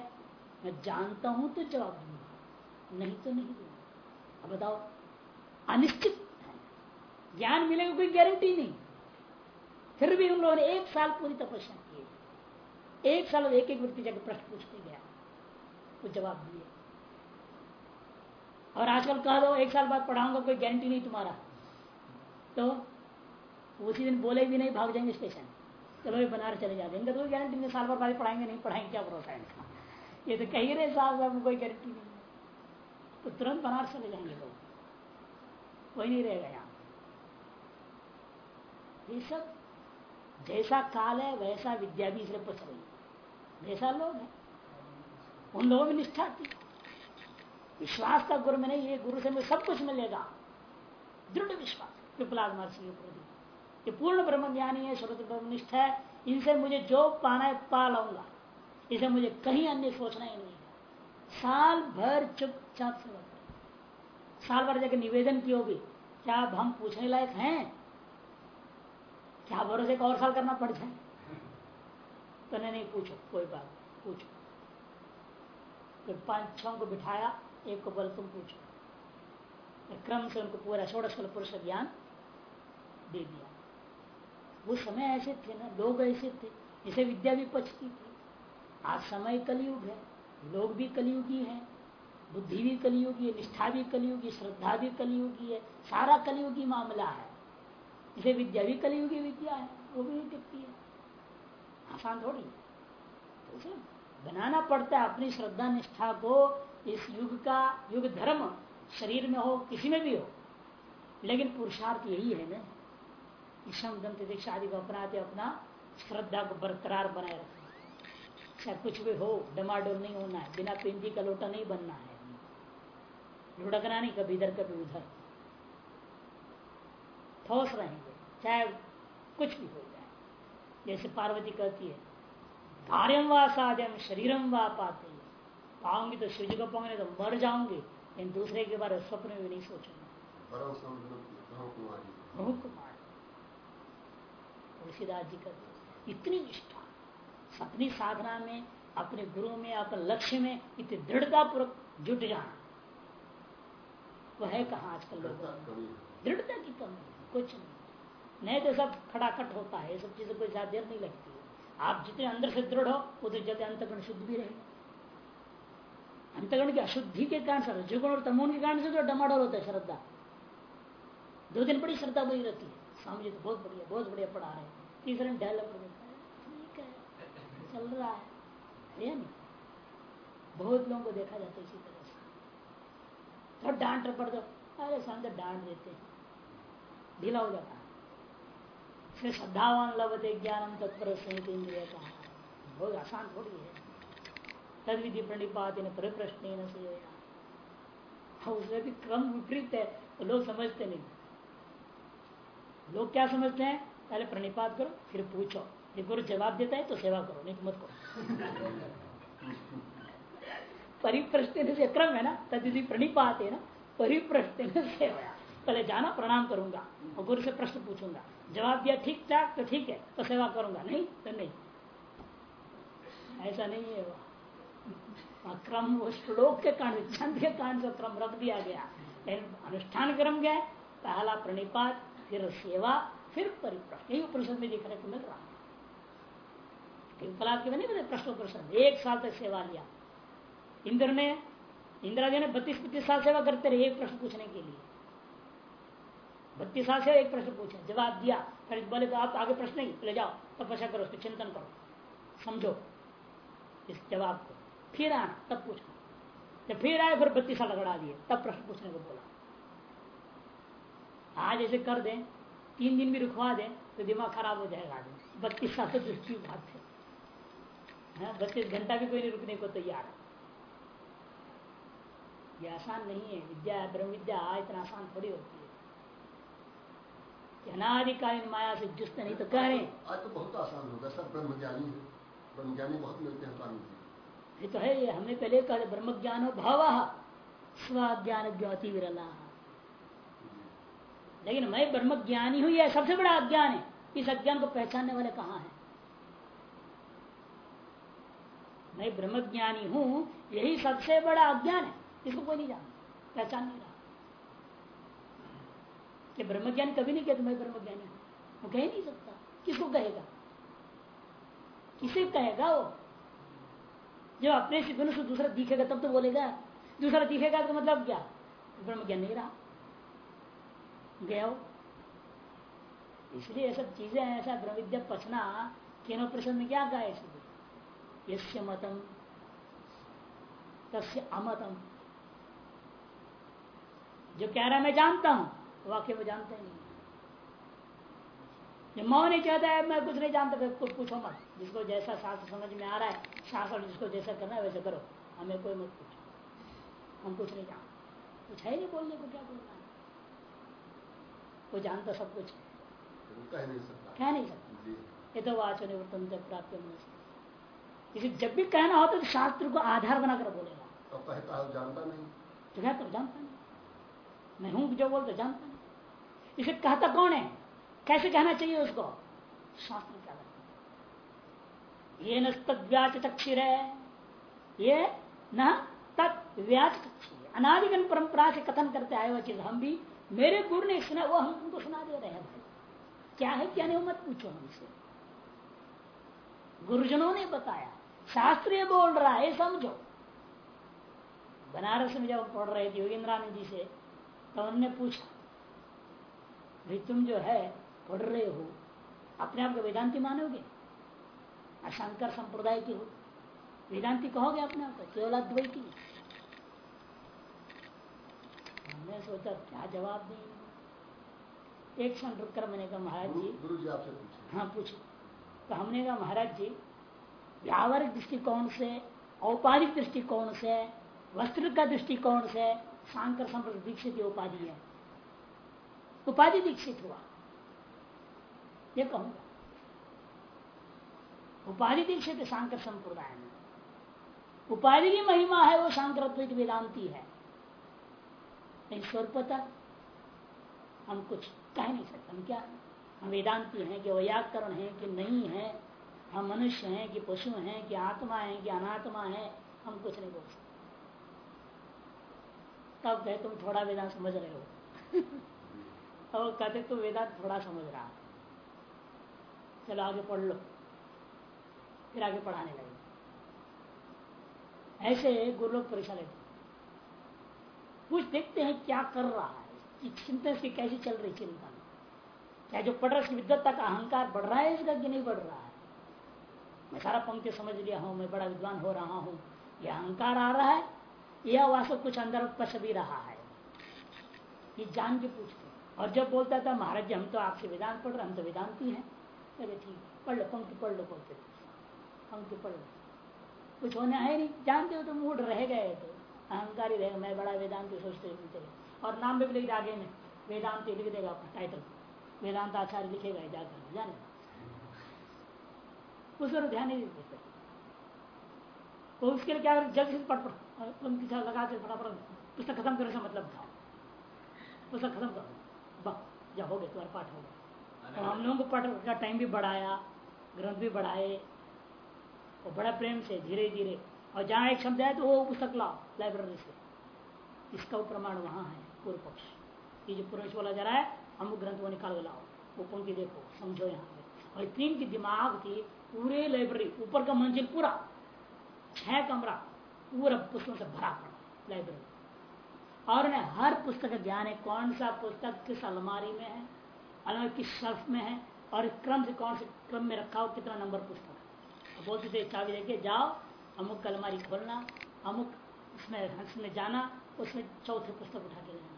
मैं जानता हूँ तो जवाब दूँगा। नहीं तो नहीं दूँगा। बताओ, अनिश्चित ज्ञान मिलेगा, कोई गारंटी नहीं। फिर भी उन लोगों ने एक साल पूरी तपस्या एक साल एक एक व्यक्ति जाकर प्रश्न पूछते गया। कुछ जवाब दिए। और आजकल कह दो, एक साल बाद पढ़ाऊँगा, कोई गारंटी नहीं तुम्हारा। तो उसी दिन बोले भी नहीं, भाग जाएँगे स्टेशन चलो ये बनारस चले जाते इनका तो गारंटी नहीं, साल भर बाद पढ़ाएँगे नहीं, पढ़ाएँगे क्या भरोसा है इनका ये तो कही रहे साल भर में कोई गारंटी नहीं तो तुरंत बनारस चले जाएँगे लोग। कोई नहीं रहेगा यहाँ। ये सब जैसा काल है, वैसा विद्या भी इसलिए पच रही है। जैसा लोग है। उन लोगों में निष्ठा थी। विश्वास का गुरु में नहीं, ये गुरु से मुझे सब कुछ मिलेगा। दृढ़ विश्वास पिपलाद महर्षि के प्रति। ये पूर्ण ब्रह्म ज्ञानी है, स्वतंत्र ब्रह्मनिष्ठ है। इनसे मुझे जो पाना है, पा लाऊँगा। इसे मुझे कहीं अन्य सोचना ही नहीं साल भर चुपचाप से साल भर जाकर निवेदन की होगी, क्या अब हम पूछने लायक हैं? क्या भरोसे का और साल करना पड़ जाए तो नहीं नहीं पूछो, कोई बात पूछो। फिर पाँच छह को बिठाया, एक को बोल, तुम पूछो। क्रम से उनको पूरा षोड़श पुरुष ज्ञान दे दिया। वो समय ऐसे थे ना, लोग ऐसे थे, जिसे विद्या भी पचती थी। आज समय कलयुग है, लोग भी कलयुगी है, बुद्धि भी कलयुगी है, निष्ठा भी कलयुगी श्रद्धा भी कलयुगी है, सारा कलयुगी मामला है। इसे विद्या भी कलयुगी विद्या है, वो भी टिकती है। आसान थोड़ी। तो बनाना पड़ता है अपनी श्रद्धा निष्ठा को, इस युग का, युग धर्म, शरीर में हो, किसी में भी हो। लेकिन पुरुषार्थ यही है ना। ईशम दंत दीक्षा आदि को अपनाते, अपना श्रद्धा को बरकरार बनाए रखना चाहे कुछ भी हो, डमाडोल नहीं होना है, बिना पिंडी का लोटा नहीं बनना है। लुढ़कना नहीं कभी इधर, कभी उधर। ठोस रहेंगे, चाहे कुछ भी हो। जैसे पार्वती कहती है कार्यम व साध्यम शरीरम व पाते पाऊँगी तो शिव जी को पाऊँगे तो मर जाऊँगी। लेकिन दूसरे के बारे स्वप्न में भी नहीं सोचूँगा। तुलसीदास जी कहते इतनी निष्ठा अपनी साधना में, अपने गुरु में, अपने लक्ष्य में, इतनी दृढ़ता पूर्वक जुट जाना। वह कहा आजकल लोग दृढ़ता की कमी, कुछ नहीं। नहीं तो सब खड़ाखट होता है, ये सब चीज़ें कोई ज़्यादा देर नहीं लगती आप जितने अंदर से दृढ़ हो, उतने जल्दी अंतगण शुद्ध भी रहे। अंतगण की अशुद्धि के कारण से, रजुगुण और तमोन के कारण से जो डमाडोल होता है श्रद्धा। दो दिन बड़ी श्रद्धा बनी रहती है। स्वामी तो बहुत बढ़िया बहुत बढ़िया पढ़ा रहे तीसरे दिन डेवलप हो ठीक है, चल रहा है। नहीं? बहुत लोगों को देखा जाता है इसी तरह से। तो डांट पड़ दो। अरे सामने डांट देते हैं। ढीला हो जाता है। फिर श्रद्धावान लभते ज्ञानम तत्पर संहित इंद्रिय का। बहुत आसान थोड़ी है। तद विधि प्रणिपात परिप्रश्न से हाँ, उसमें भी क्रम विपरीत है तो लोग समझते नहीं। लोग क्या समझते हैं? पहले प्रणिपात करो फिर पूछो। ये गुरु जवाब देता है तो सेवा करो नहीं तो मत करो। परिप्रश्न से क्रम है ना तद विधि प्रणिपात है ना परिप्रश्न सेवा पहले जाना, प्रणाम करूँगा और गुरु से प्रश्न पूछूँगा। जवाब दिया, ठीक ठाक तो ठीक है तो सेवा करूँगा। नहीं तो नहीं। ऐसा नहीं है वो। क्रम वो श्लोक के कारण छंद के कारण से क्रम रख दिया गया। अनुष्ठान क्रम गया, पहला प्रणिपात, फिर सेवा, फिर परिप्रश्न। यही उपनिषद में देखने को मिल रहा है। के नहीं प्रश्न प्रश्न एक साल तक सेवा लिया। इंद्र ने, इंदिरा जी ने बत्तीस बत्तीस साल सेवा करते रहे एक प्रश्न पूछने के लिए। बत्तीस साल से एक प्रश्न पूछा, जवाब दिया। फिर बोले तो आप आगे प्रश्न नहीं, ले जाओ तपस्या करो, उसको चिंतन करो, समझो इस जवाब को। फिर आना, तब पूछना। जब फिर आए, फिर बत्तीस साल लगड़ा दिए, तब प्रश्न पूछने को बोला। आज ऐसे कर दें, तीन दिन भी रुकवा दें तो दिमाग खराब हो जाएगा आदमी बत्तीस साल से दृष्टि बात है, बत्तीस घंटा भी कोई नहीं रुकने को तैयार है। ये आसान नहीं है। विद्या, ब्रह्म विद्या, इतना आसान थोड़ी होती है। अनाधिकालीन माया से जुस्त नहीं तो कह रहे आज तो बहुत आसान होगा सब ब्रह्म ज्ञानी है। ब्रह्म ज्ञानी बहुत मिलते हैं काम ये तो है ये हमने पहले कहा ब्रह्म ज्ञान भाव स्वज्ञान ज्योति विरला। लेकिन मैं ब्रह्म ज्ञानी हूँ यह सबसे बड़ा अज्ञान है। इस अज्ञान को पहचानने वाले कहा है? मैं ब्रह्म ज्ञानी हूँ यही सबसे बड़ा अज्ञान है। इसको कोई नहीं जानता पहचान नहीं रहा। कि ब्रह्मज्ञानी कभी नहीं कहते, मैं ब्रह्मज्ञानी वो कह नहीं सकता। किसको कहेगा? किसे कहेगा वो? जब अपने से से दूसरा दिखेगा, तब तो बोलेगा, दूसरा दिखेगा तो मतलब क्या? ब्रह्म ज्ञान नहीं रहा। गया हो इसलिए सब चीज़ें ऐसा ब्रह्म विद्या पचना केनो प्रश्न में क्या इसलिए यश्य मतम, तस्य अमतम। जो कह रहा मैं जानता हूँ। वाक्य में जानते नहीं। जो मौन नहीं चाहता है मैं कुछ नहीं जानता कुछ पूछो मत। जिसको जैसा शास्त्र समझ में आ रहा है शास्त्र जिसको जैसा करना है वैसे करो। हमें कोई मत पूछो। हम कुछ नहीं जानते। कुछ है नहीं बोलने को क्या बोलना है? वो जानता सब कुछ कह नहीं सकता। कह नहीं सकता। ये तो वाचो निवर्तन प्राप्त इसे जब भी कहना हो तो शास्त्र को आधार बनाकर बोलेगा। तो कहता है जानता नहीं। तो क्या तो जानता नहीं। मैं हूँ जो बोलते जानता नहीं। इसे कहता कौन है? कैसे कहना चाहिए उसको? शास्त्र क्या ये न तद्व्याच चक्षिर है। ये न तत्व्याच अनादिगन परंपरा से कथन करते आए वो चीज़। हम भी, मेरे गुरु ने सुना, वो हम तुमको सुना दे रहे हैं। भाई क्या है क्या नहीं मत पूछो हमसे। गुरुजनों ने बताया, शास्त्रीय बोल रहा है, समझो। बनारस में जब पढ़ रहे थे योगेंद्रानंद जी से तो उन्होंने पूछा भाई तुम जो है पढ़ रहे हो अपने आप को वेदांति मानोगे? शंकर संप्रदाय के हो। वेदांति कहोगे अपने आप को? केवल अद्वैती हमने सोचा क्या जवाब दें एक क्षण रुक कर मैंने कहा महाराज जी। गुरु जी आपसे पूछे। हाँ पूछो। तो हमने कहा महाराज जी व्यावहारिक दृष्टिकोण से औपाधिक दृष्टिकोण से वस्त्र का दृष्टिकोण से शांकर संप्रदाय दीक्षित उपाधि है। उपाधि दीक्षित हुआ। ये कहूँगा उपाधि दीक्षित शांकर संप्रदाय में। उपाधि की महिमा है, वो शांकर वेदांति है। स्वरूपता हम कुछ कह नहीं सकते। हम क्या? हम वेदांति हैं कि व्याकरण है कि नहीं है। हम मनुष्य हैं कि पशु हैं कि आत्मा है कि अनात्मा है, हम कुछ नहीं बोल सकते। तब कहे, तुम थोड़ा वेदांत समझ रहे हो। और कहते तो वेदांत थोड़ा समझ रहा है। चलो आगे पढ़ लो। फिर आगे पढ़ाने लगे। ऐसे गुरु लोग परीक्षा लेते कुछ देखते हैं क्या कर रहा है। चिंतन से कैसी चल रही चिंता क्या जो पढ़ रहा है विद्वत्ता का अहंकार बढ़ रहा है, इसका कि नहीं बढ़ रहा है? मैं सारा पंक्ति समझ लिया हूँ, मैं बड़ा विद्वान हो रहा हूँ। यह अहंकार आ रहा है, यह वास्तव कुछ अंदर पस भी रहा है। ये जान के पूछते और जब बोलता था, महाराज जी, हम तो आपसे वेदांत पढ़ रहे हम तो वेदांती हैं। अरे ठीक, पढ़ लो, पंक्ति पढ़ लो, बोलते थे। पंक्ति पढ़ लो। कुछ होना है नहीं, जानते हो तो मूड रह गए तो अहंकार ही रहेगा मैं बड़ा वेदांत सोचते चले। और नाम भी लिख आगे में, वेदांत लिख देगा अपना टाइटल वेदांत आचार्य लिखेगा जाकर, जाने। उस पर ध्यान नहीं देते। तो उसके लिए क्या जल्द से पढ़ पढ़ लगा के फटाफट पुस्तक खत्म करने का मतलब था। पुस्तक खत्म करो। जब हो गया तुम्हारा पाठ हो गया। तो हम लोगों को पढ़ का टाइम भी बढ़ाया ग्रंथ भी बढ़ाए और बड़ा प्रेम से धीरे धीरे और जहाँ एक शब्द है तो वो पुस्तक लाओ लाइब्रेरी से। इसका प्रमाण वहाँ है पूर्व पक्ष। ये जो पुरुष बोला जा रहा है हम ग्रंथ वो निकाल लाओ। वो पंक्ति देखो समझो यहाँ पे। और इतनी की दिमाग थी पूरे लाइब्रेरी ऊपर का मंजिल पूरा छह कमरा पूरा पुस्तकों से भरा पड़ा लाइब्रेरी और उन्हें हर पुस्तक का ज्ञान है। कौन सा पुस्तक किस अलमारी में है, अलमारी किस शेल्फ में है, और क्रम से कौन से क्रम में रखा हो, कितना नंबर पुस्तक है। बोलते थे चाबी देखे जाओ, अमुक अलमारी खोलना, अमुक उसमें उसमें जाना, उसमें चौथे पुस्तक उठा के लेना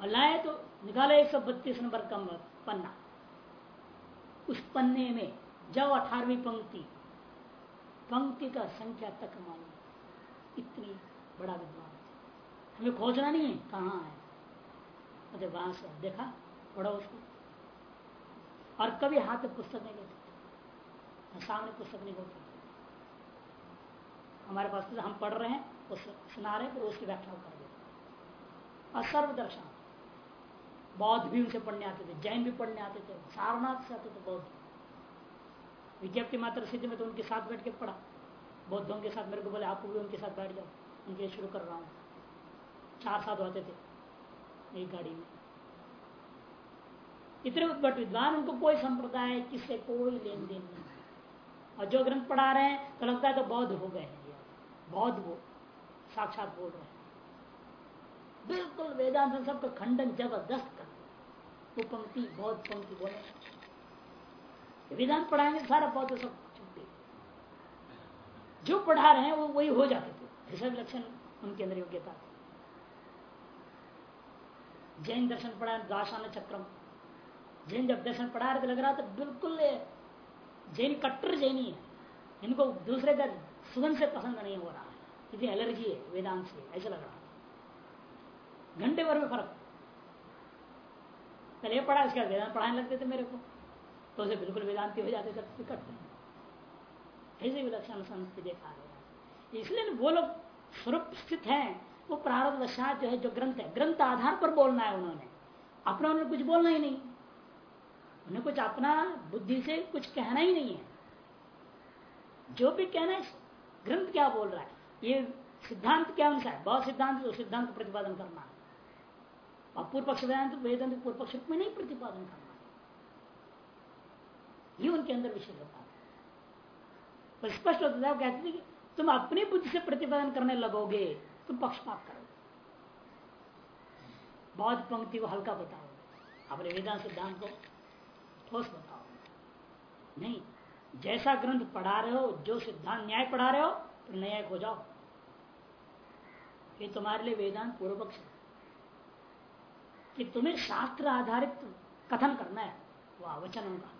और लाए तो निकाले एक सौ बत्तीस नंबर कम पन्ना। उस पन्ने में जाओ अठारहवीं पंक्ति। पंक्ति का संख्या तक मालूम। इतनी बड़ा विद्वान। हमें खोजना नहीं है? कहाँ है? अरे वहाँ से देखा, पढ़ो उसको। और कभी हाथ में पुस्तक नहीं लेते सामने पुस्तक नहीं होती हमारे पास तो हम पढ़ रहे हैं सुना रहे हैं, फिर उसकी व्याख्या कर देते और सर्वदर्शन। बौद्ध भी उनसे पढ़ने आते थे, जैन भी पढ़ने आते थे, सारनाथ से आते थे बौद्ध। विज्ञप्ति मात्र सिद्धि में तो उनके साथ बैठ के पढ़ा। बौद्धों के साथ मेरे को बोले आपको भी उनके साथ बैठ जाओ, उनके शुरू कर रहा हूँ। चार साथ होते थे एक गाड़ी में। इतने बट विद्वान, उनको कोई संप्रदाय किससे कोई लेन देन नहीं और जो ग्रंथ पढ़ा रहे हैं तो लगता है तो बौद्ध हो गए बौद्ध वो, साक्षात बोल रहे हैं। बिल्कुल वेदांत सबका खंडन ज़बरदस्त कर वो पंक्ति, बौद्ध पंक्ति बोले। वेदांत पढ़ाएँगे सारा बौद्ध सब जो पढ़ा रहे हैं, वो वही हो जाते थे। ऐसा लक्षण उनके अंदर योग्यता थी। जैन दर्शन पढ़ा दाशान चक्रम। जैन जब दर्शन पढ़ा रहे थे, लग रहा था बिल्कुल जैन कट्टर जैनी है इनको दूसरे का सुगंध से पसंद नहीं हो रहा है। इतनी एलर्जी है, वेदांत से, ऐसा लग रहा घंटे भर में फ़र्क। पहले पढ़ा, इसके बाद वेदांत पढ़ाने लगते थे मेरे को। तो उसे बिल्कुल वेदांति हो जाते थे कटते ऐसे विलक्षण संस्कृति देखा गया इसलिए वो लोग स्वरूप स्थित हैं। वो प्रारंभ वशात जो है, जो ग्रंथ है, ग्रंथ आधार पर बोलना है उन्होंने। अपना उन्होंने कुछ बोलना ही नहीं। उन्हें कुछ अपना बुद्धि से कुछ कहना ही नहीं है। जो भी कहना है, ग्रंथ क्या बोल रहा है? ये सिद्धांत क्या अनुसार बहुत सिद्धांत तो सिद्धांत प्रतिपादन करना है। पूर्व पक्ष वेदांत वेदांत पूर्व पक्ष में नहीं प्रतिपादन करना ये उनके अंदर विषय होता है। स्पष्ट होता है कहते थे कि तुम अपनी बुद्धि से प्रतिपादन करने लगोगे। तुम पक्षपात करोगे बहुत पंक्ति को हल्का बताओ। अपने वेदांत सिद्धांत को ठोस बताओ। नहीं, जैसा ग्रंथ पढ़ा रहे हो, जो सिद्धांत न्याय पढ़ा रहे हो तो न्याय हो जाओ। ये तुम्हारे लिए वेदांत पूर्व पक्ष कि तुम्हें शास्त्र आधारित कथन करना है, वो आवचनों का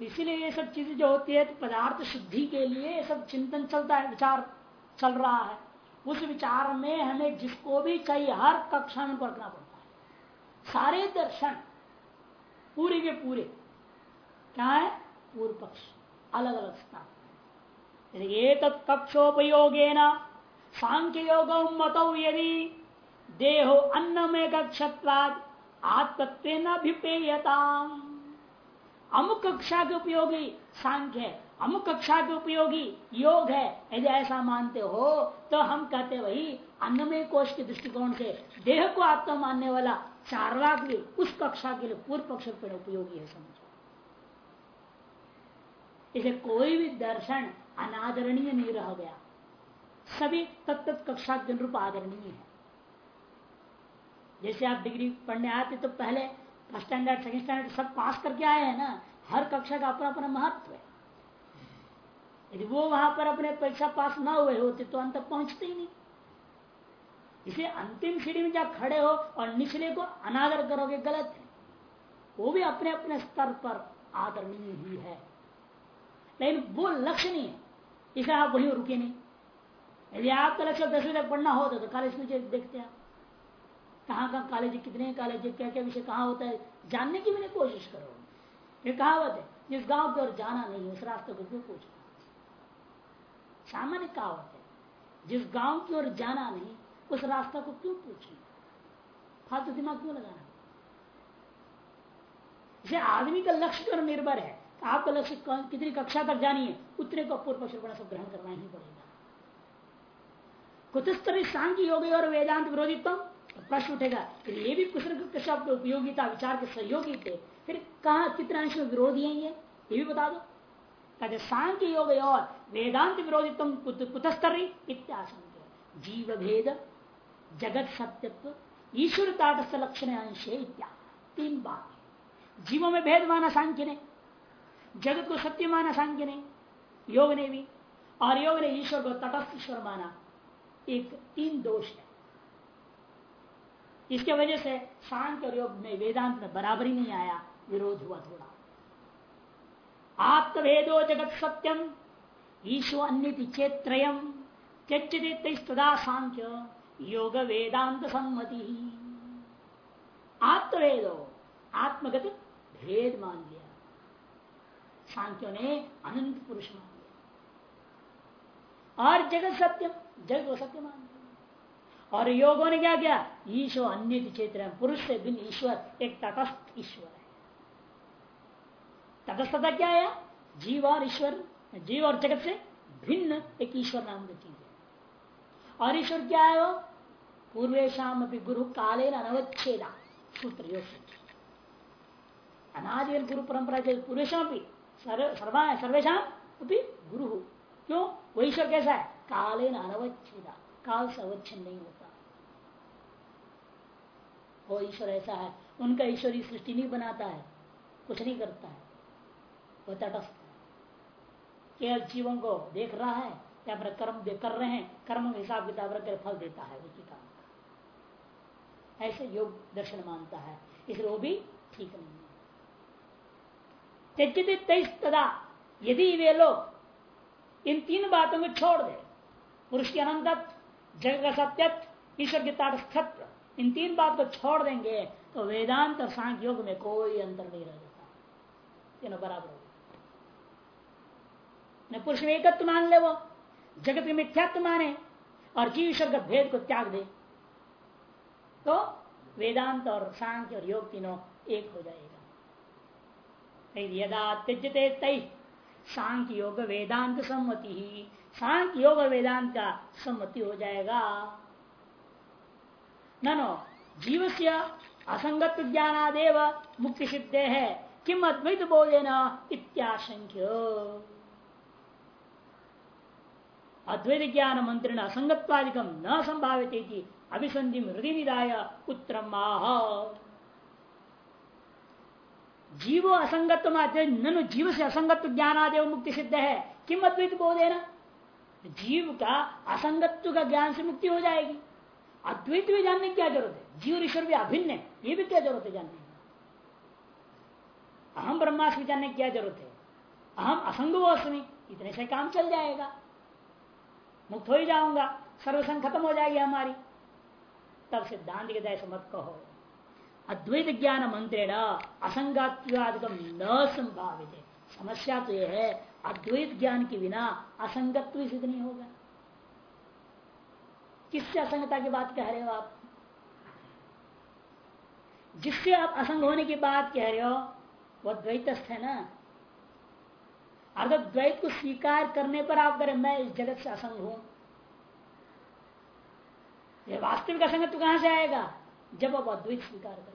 इसीलिए ये सब चीज़ें जो होती है तो पदार्थ शुद्धि के लिए ये सब चिंतन चलता है, विचार चल रहा है। उस विचार में हमें जिसको भी चाहिए हर कक्षा में रखना पड़ता है। सारे दर्शन, पूरे के पूरे, क्या है? पूर्व पक्ष अलग अलग स्थान। एक कक्षोपयोगे न सांख्य योग मत यदि देहो अन्न में कक्षत्वाद आत्मत्व अमुक कक्षा के उपयोगी सांख्य अमुक कक्षा के उपयोगी योग है। यदि ऐसा मानते हो तो हम कहते वही अन्नमय कोष के दृष्टिकोण से देह को आत्मा मानने वाला चारवाक भी उस कक्षा के लिए पूर्व पक्ष उपयोगी है समझो। इसे कोई भी दर्शन अनादरणीय नहीं रह गया। सभी तत्त कक्षा के अनुरूप आदरणीय है। जैसे आप डिग्री पढ़ने आते तो पहले फ़र्स्ट स्टैंडर्ड सेकंड स्टैंडर्ड सब पास करके आए हैं ना? हर कक्षा का अपना अपना महत्व है। यदि वो वहाँ पर अपने परीक्षा पास ना हुए होते तो अंत पहुँचते ही नहीं। इसे अंतिम सीढ़ी में जा खड़े हो और निचले को अनादर करोगे गलत है। वो भी अपने अपने स्तर पर आदरणीय ही है। लेकिन वो लक्ष्य नहीं है। इसे आप वहीं रुके नहीं। यदि आपका लक्ष्य दसवीं तक पढ़ना होता तो कॉलेज में देखते आप। कहाँ कहाँ कॉलेज कितने कॉलेज क्या क्या विषय कहाँ होता है, जानने की भी कोशिश करो ये कहावत है, जिस गाँव की ओर जाना नहीं उस रास्ते को क्यों पूछना सामान्य कहावत है, जिस गाँव की ओर जाना नहीं, उस रास्ता को क्यों पूछना फालतू दिमाग क्यों लगाना? इसे आदमी का लक्ष्य पर निर्भर है। आपका लक्ष्य कितनी कक्षा तक जानी है? उतने को पूर्व पक्ष सब ग्रहण करना ही पड़ेगा। कुतस्तर सांख्य योग और वेदांत विरोधित्व प्रश्न उठेगा, फिर ये भी कुछ शब्द उपयोगिता, विचार के सहयोगी थे, फिर कहा कितने अंश में विरोधी है ये? ये भी बता दो। कहते सांख्य योग और वेदांत विरोधित्व कुतस्तर इत्याशंक जीव भेद जगत सत्यत्व, ईश्वर ताटस्थ लक्षण अंश इत्या, तीन बात। जीवों में भेद माना सांख्य ने, जगत को सत्य माना सांख्य ने, योग ने भी, और योग ने ईश्वर को तटस्थ ईश्वर माना। एक, तीन दोष है। इसके वजह से सांख्य और योग में वेदांत में बराबरी नहीं आया, विरोध हुआ थोड़ा। आत्मभेदो जगत सत्यम, ईशो अन्य त्यजदा सांख्य योग वेदांत सम्मति आत्मभेदो आत्मगत भेद मान लिया सांख्यों ने अनंत पुरुष मान लिया और जगत सत्यम, जगत को सत्य मान लिया और योगों ने क्या किया? ईश्वर अन्य क्षेत्र पुरुष से भिन्न ईश्वर एक तटस्थ ईश्वर है। तटस्थता क्या है जीव और ईश्वर जीव और जगत से भिन्न एक ईश्वर नाम की चीज़ है। और ईश्वर क्या है वो? पूर्वेशम अभी गुरु काले अनवच्छेदा, सूत्र योग गुरु परंपरा के पूर्वेशम सर्वा सर्वेशा गुरु। क्यों? वो ईश्वर कैसा है? काले अनवच्छेदा, काल से अवच्छिन्न नहीं होता। वो ईश्वर ऐसा है, उनका ईश्वरी सृष्टि नहीं बनाता है, कुछ नहीं करता है। वो तटस्थ। केवल जीवन को देख रहा है या अपने कर्म कर रहे हैं, कर्म के हिसाब किताब रखकर फल देता है, उसी काम का। ऐसे योग दर्शन मानता है, इसलिए वो भी ठीक नहीं है। तेज तदा, यदि वे लोग इन तीन बातों को छोड़ दे, पुरुष की अनंत जग का सत्यत्व ईश्वर के तटस्थत्व इन तीन बात को छोड़ देंगे तो वेदांत और सांख्य योग में कोई अंतर नहीं रह जाता। तीनों बराबर हो। न पुरुष में एकत्व मान ले वो। जगत में मिथ्यात्व माने और जीव ईश्वर भेद को त्याग दे। तो वेदांत और सांख्य और योग तीनों एक हो जाएगा। यदा त्यजते तय सांख्य योग वेदांत सम्मति ही। सांख्य योग और वेदांत का सम्मति हो जाएगा। नो जीव से असंगत ज्ञानादेव मुक्ति सिद्धे है। किम अद्वैत बोधेन इत्याशंक्य। अद्वैत ज्ञान मंत्रण असंगत्वादिकम न संभावित अभिसंधि हृदय निदाय उत्तरम जीवो असंगत ननु जीव से असंगत ज्ञानादेव मुक्ति सिद्ध है किम अद्वैत बोधेना जीव का असंगत्व का ज्ञान से मुक्ति हो जाएगी। अद्वैत भी जानने की क्या ज़रूरत है? जीव ईश्वर भी अभिन्न है, ये भी क्या ज़रूरत है जानने की? अहम ब्रह्मास्मि जानने की क्या ज़रूरत है? अहम असंगोस्मी इतने से काम चल जाएगा। मुक्त हो ही जाऊँगा सर्वसंग खत्म हो जाएगी हमारी। तब सिद्धांत के दया मत कहो। अद्वैत ज्ञान मंत्रेण असंगत्वादिकम न संभावित। समस्या तो यह है, अद्वैत ज्ञान के बिना असंगत्व सिद्ध नहीं होगा। किससे असंगता की बात कह रहे हो आप? जिससे आप असंग होने की बात कह रहे हो वह द्वैतस्थ है ना? अर्थात द्वैत को स्वीकार करने पर आप करें, मैं इस जगत से असंग हूँ। ये वास्तविक असंग तो कहाँ से आएगा? जब आप अद्वैत स्वीकार करें।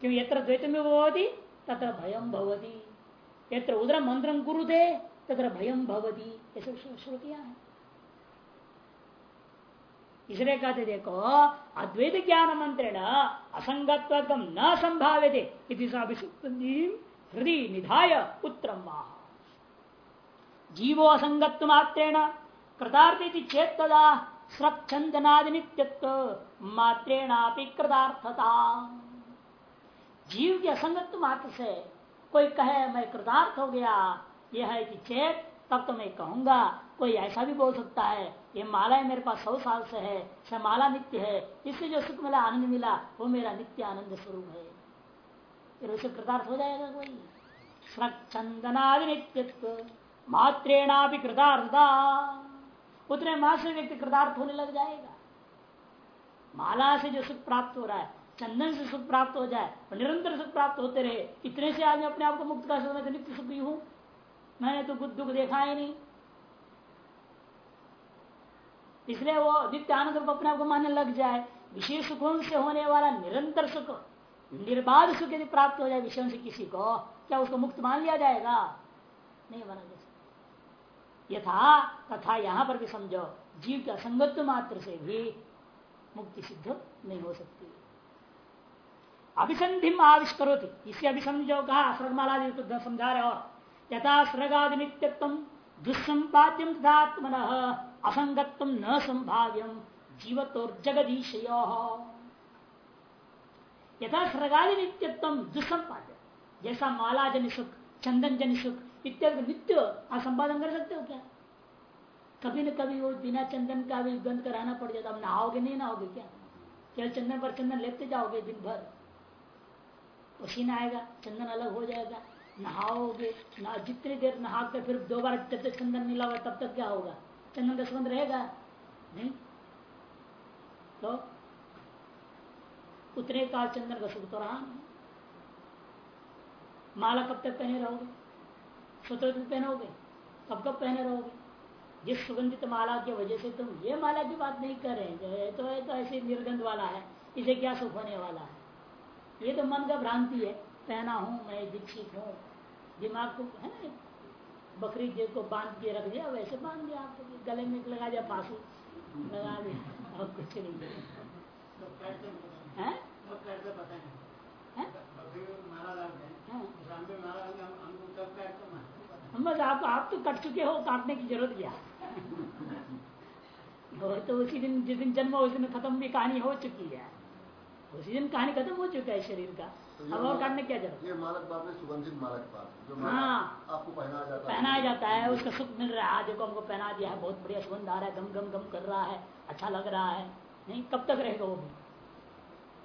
क्यों, यत्र द्वैत में भवती, तत्र भयम भवती। यत्र उदर मंत्र गुरु दे तत्र भयम भवती। ये सब श्रुतियाँ हैं। इसलिए कहते, देखो, अद्वैत ज्ञान मंत्रेण असंगत्व न संभाव्य हृदय निधाय उत्तरम जीवो असंगत्व मात्रेण कृतार्थ चेत तदा स्रक्षंदनादि नित्यत्व कृतार्थता जीव के असंगत्व मात्र से कोई कहे, मैं कृतार्थ हो गया, यह है कि चेत, तब तो मैं कहूँगा, कोई ऐसा भी बोल सकता है, ये माला है मेरे पास सौ साल से है माला नित्य है, इससे जो सुख मिला, आनंद मिला, वो मेरा नित्य आनंद स्वरूप है। फिर उसे कृतार्थ हो जाएगा कोई। चंदनादि नित्यत्व मात्रेणा भी कृतार्थता उतने मास से व्यक्ति कृतार्थ होने लग जाएगा। माला से जो सुख प्राप्त हो रहा है, चंदन से सुख प्राप्त हो जाए, और निरंतर सुख प्राप्त होते रहे, इतने से आदमी अपने आप को मुक्त कर सकते नित्य सुखी हूँ। मैंने तो कुछ दुख देखा ही नहीं। इसलिए वो नित्य आनंद अपने आप को मानने लग जाए। विशेष सुखों से होने वाला? निरंतर सुख। निर्बाध सुख यदि प्राप्त हो जाए विषयों से किसी को, क्या उसको मुक्त मान लिया जाएगा? नहीं माना जा सकता। यथा तथा यहाँ पर भी समझो, जीव के असंगत्व मात्र से भी मुक्ति सिद्ध नहीं हो सकती। अभिसंधि आविष्करो इससे अभिसंधो कहा स्वर्गमाला समझा रहे और यथा स्वर्गादि नित्यत्व दुस्संपाद्यम तथात्मन असंगत्व न संभाव्यम जीवतोर जगदीश यथा स्वर्गादि नित्यत्व दुस्संपाद्य जैसा माला जन सुख चंदन जन सुख इत्यादि नित्य आप संपादन कर सकते हो क्या? कभी न कभी वो बिना चंदन का भी गंध कराना पड़ जाता अब नहाओगे नहीं नहाओगे क्या? क्या चंदन पर चंदन लेते जाओगे दिन भर। पसीना आएगा, चंदन अलग हो जाएगा। नहाओगे, ना जितनी देर नहा कर फिर दोबारा जब तक चंदन मिला हुआ तब तक क्या होगा? चंदन का सुगंध रहेगा? नहीं। तो उतने काल चंदन का सुख तो रहा माला कब तक पहने रहोगे? स्वतः पहनोगे? कब कब पहने रहोगे? जिस सुगंधित माला की वजह से तुम ये माला की बात नहीं कर रहे जो है तो है तो ऐसे निर्गंध वाला है इसे क्या सुख होने वाला है? ये तो मन का भ्रांति है। पहना हूँ मैं दीक्षित हूँ। दिमाग को है ना बकरी देव को बाँध के रख दिया वैसे बाँध दिया आप गले में लगा दिया फांसी लगा दिया और कुछ नहीं। हम बस आप आप तो कट चुके हो काटने की ज़रूरत क्या? और तो उसी दिन जिस दिन जन्म उस दिन खत्म भी कहानी हो चुकी है। उसी दिन कहानी खत्म हो चुका है शरीर का। तो अब और काटने क्या ज़रूरत? ये मालक बात में सुगंधित मालक जो हाँ। आपको पहनाया जाता है। पहनाया जाता है उसका सुख मिल रहा है देखो हमको पहना दिया है बहुत बढ़िया सुगंध आ रहा है गम गम गम कर रहा है अच्छा लग रहा है। नहीं कब तक रहेगा वो भी?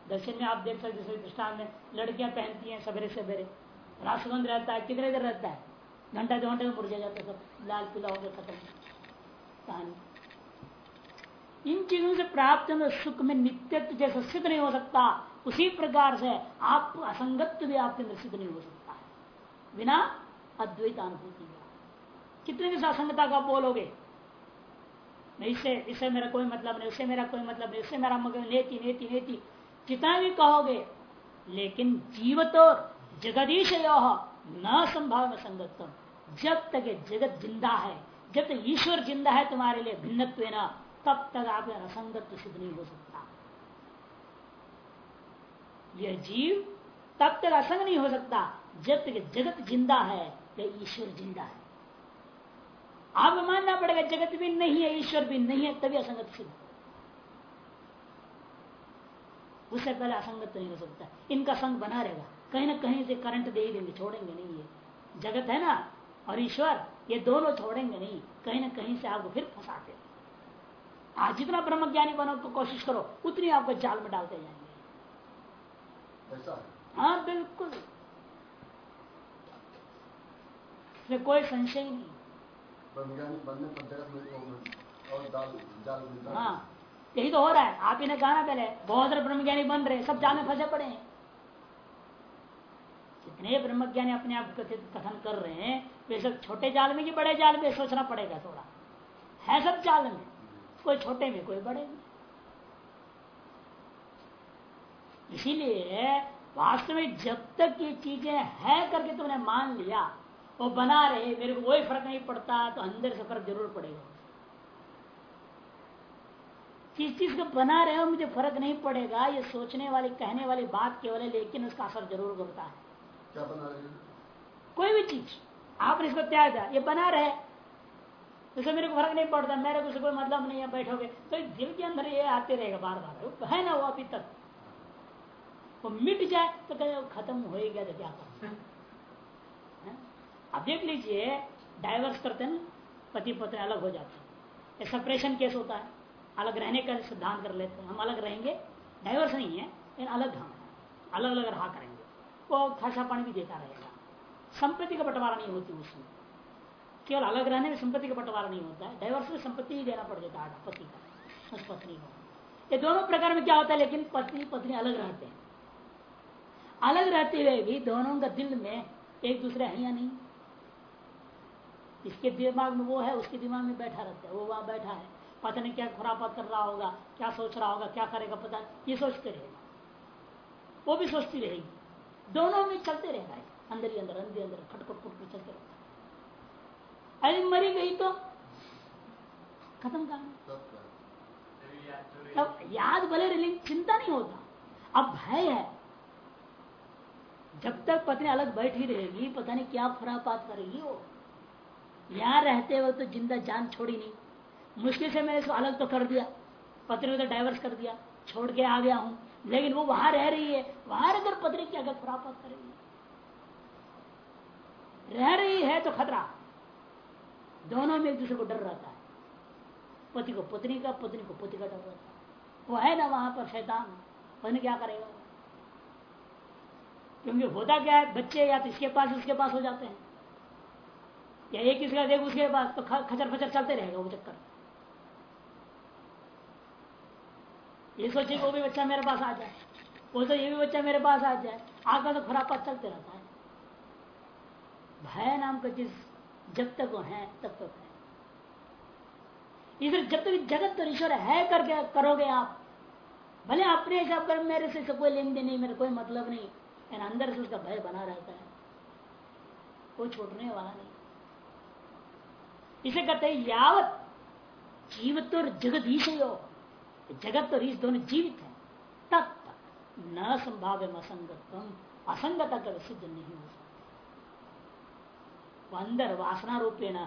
दर्शन में आप देख सकते जैसे दृष्टान में लड़कियाँ पहनती हैं सवेरे सवेरे रात सुगंध रहता है, कितने देर रहता है? घंटा दो घंटे में मुरझा जाता सब लाल, पीला हो गया खत्म इन चीज़ों से प्राप्त में सुख में नित्यत्व जैसा सिद्ध नहीं हो सकता, उसी प्रकार से आप असंगत्व भी आपके अंदर सिद्ध नहीं हो सकता है। बिना अद्वैत अनुभूति कितने भी असंगता का बोलोगे इससे इससे मेरा कोई मतलब नहीं, उससे मेरा कोई मतलब नहीं, इससे मेरा मगर नेति नेति नेति कितना भी कहोगे, लेकिन जीवत जगदीश न संभाव संगतम। जब तक जगत ज़िंदा है, जब तक ईश्वर ज़िंदा है तुम्हारे लिए भिन्नत्व तब तक आप असंगत सिद्ध नहीं हो सकता। यह जीव तब तक असंग नहीं हो सकता, जब तक जगत ज़िंदा है, या ईश्वर ज़िंदा है। आप मानना पड़ेगा, जगत भी नहीं है, ईश्वर भी नहीं है, तभी असंगत सिद्ध। उससे पहले असंगत तो नहीं हो सकता। इनका संग बना रहेगा। कहीं ना कहीं से करंट दे ही देंगे छोड़ेंगे नहीं ये। जगत है ना? और ईश्वर ये दोनों छोड़ेंगे नहीं। कहीं ना कहीं से आपको फिर फंसाते आज जितना ब्रह्म ज्ञानी बनो तो कोशिश करो उतनी आपको जाल में डालते जाएँगे। हाँ? बिल्कुल। कोई संशय नहीं। हाँ। यही तो हो रहा है। आप ही ने कहा ना पहले, बहुत सारे ब्रह्मज्ञानी बन रहे सब में फंसे पड़े हैं। जितने ब्रह्मज्ञानी अपने आप कथित कथन कर रहे हैं, वे सब छोटे जाल में कि बड़े जाल में, सोचना पड़ेगा थोड़ा। है सब जाल में, कोई छोटे में, कोई बड़े में। इसीलिए वास्तव में जब तक ये चीज़ें है करके तुमने मान लिया, वो बना रहे, मेरे को वही फ़र्क नहीं पड़ता तो अंदर से फ़र्क ज़रूर पड़ेगा। जिस चीज़ को बना रहे हो मुझे फ़र्क नहीं पड़ेगा ये सोचने वाली कहने वाली बात केवल है लेकिन उसका असर ज़रूर करता है। क्या बना रहे हैं? कोई भी चीज़ आपने इसको त्याग दिया ये बना रहे। जैसे मेरे को फ़र्क नहीं पड़ता मेरे को कोई मतलब नहीं है बैठोगे। तो दिल के अंदर ये आते रहेगा बार बार है ना वो अभी तक। वो मिट जाए तो कहे खत्म हो ही गया तो क्या कर? अब देख लीजिए डाइवर्स करते हैं पति पत्नी अलग हो जाते हैं। सेपरेशन केस होता है। अलग रहने का सिद्धांत कर लेते हैं। हम अलग रहेंगे डाइवर्स नहीं है, लेकिन अलग हम अलग अलग रहा करेंगे, वो खर्चा पानी भी देता रहेगा। संपत्ति का बंटवारा नहीं होती उसमें। केवल अलग रहने में संपत्ति का बंटवारा नहीं होता है। डाइवर्स में संपत्ति ही देना पड़ जाता है, पति का, उस पत्नी को। ये दोनों प्रकार में क्या होता है, लेकिन पत्नी पत्नी अलग रहते हैं। अलग रहते हुए भी दोनों का दिल में एक दूसरे है या नहीं? इसके दिमाग में वो है, उसके दिमाग में बैठा रहता है, वो वहाँ बैठा है। पता नहीं क्या खुरापात कर रहा होगा, क्या सोच रहा होगा, क्या करेगा पता ये सोचते रहेगा। वो भी सोचती रहेगी। दोनों में चलते रहेगा अंदर ही अंदर अंदर अंदर खटखट फुटखट चलते रहता अरे मरी गई तो? खत्म कहानी तब याद भले रिलिंग चिंता नहीं होता। अब भय है। जब तक पत्नी अलग बैठी रहेगी, पता नहीं क्या खुरापात करेगी वो। यहाँ रहते हो तो ज़िंदा जान छोड़ी नहीं। मुश्किल से मैंने इसको अलग तो कर दिया। पत्नी ने तो डाइवर्स कर दिया, छोड़ के आ गया हूँ। लेकिन वो वहाँ रह रही है। वहाँ अगर पत्नी की अगर खुरापात करेगी रह रही है तो खतरा। दोनों में एक दूसरे को डर रहता है। पति को पत्नी का, पत्नी को पति का डर रहता है। वो है ना वहाँ पर शैतान। पत्नी क्या करेगा? क्योंकि होता क्या है, बच्चे या तो इसके पास, उसके पास हो जाते हैं। या एक इसका देख उसके पास तो खचर फचर चलते रहेगा वो चक्कर। ये सोचे वो भी बच्चा मेरे पास आ जाए। वो तो ये भी बच्चा मेरे पास आ जाए। आकर तो खुरापात चलते रहता है। भय नाम का चीज़ जब तक वो है, तब तक है। इधर जब तक जगत तो ईश्वर है करके करोगे आप, भले अपने हिसाब कर मेरे से कोई लेन देन नहीं, मेरा कोई मतलब नहीं, लेकिन अंदर से उसका भय बना रहता है। कोई छोड़ने वाला नहीं। इसे कहते हैं यावत। जीवित और जगत ईश जगत और ईश दोनों जीवित है। तब तक न संभाव असंगतम, असंगता का सिद्ध नहीं हो सकता। अंदर वासना रूपेण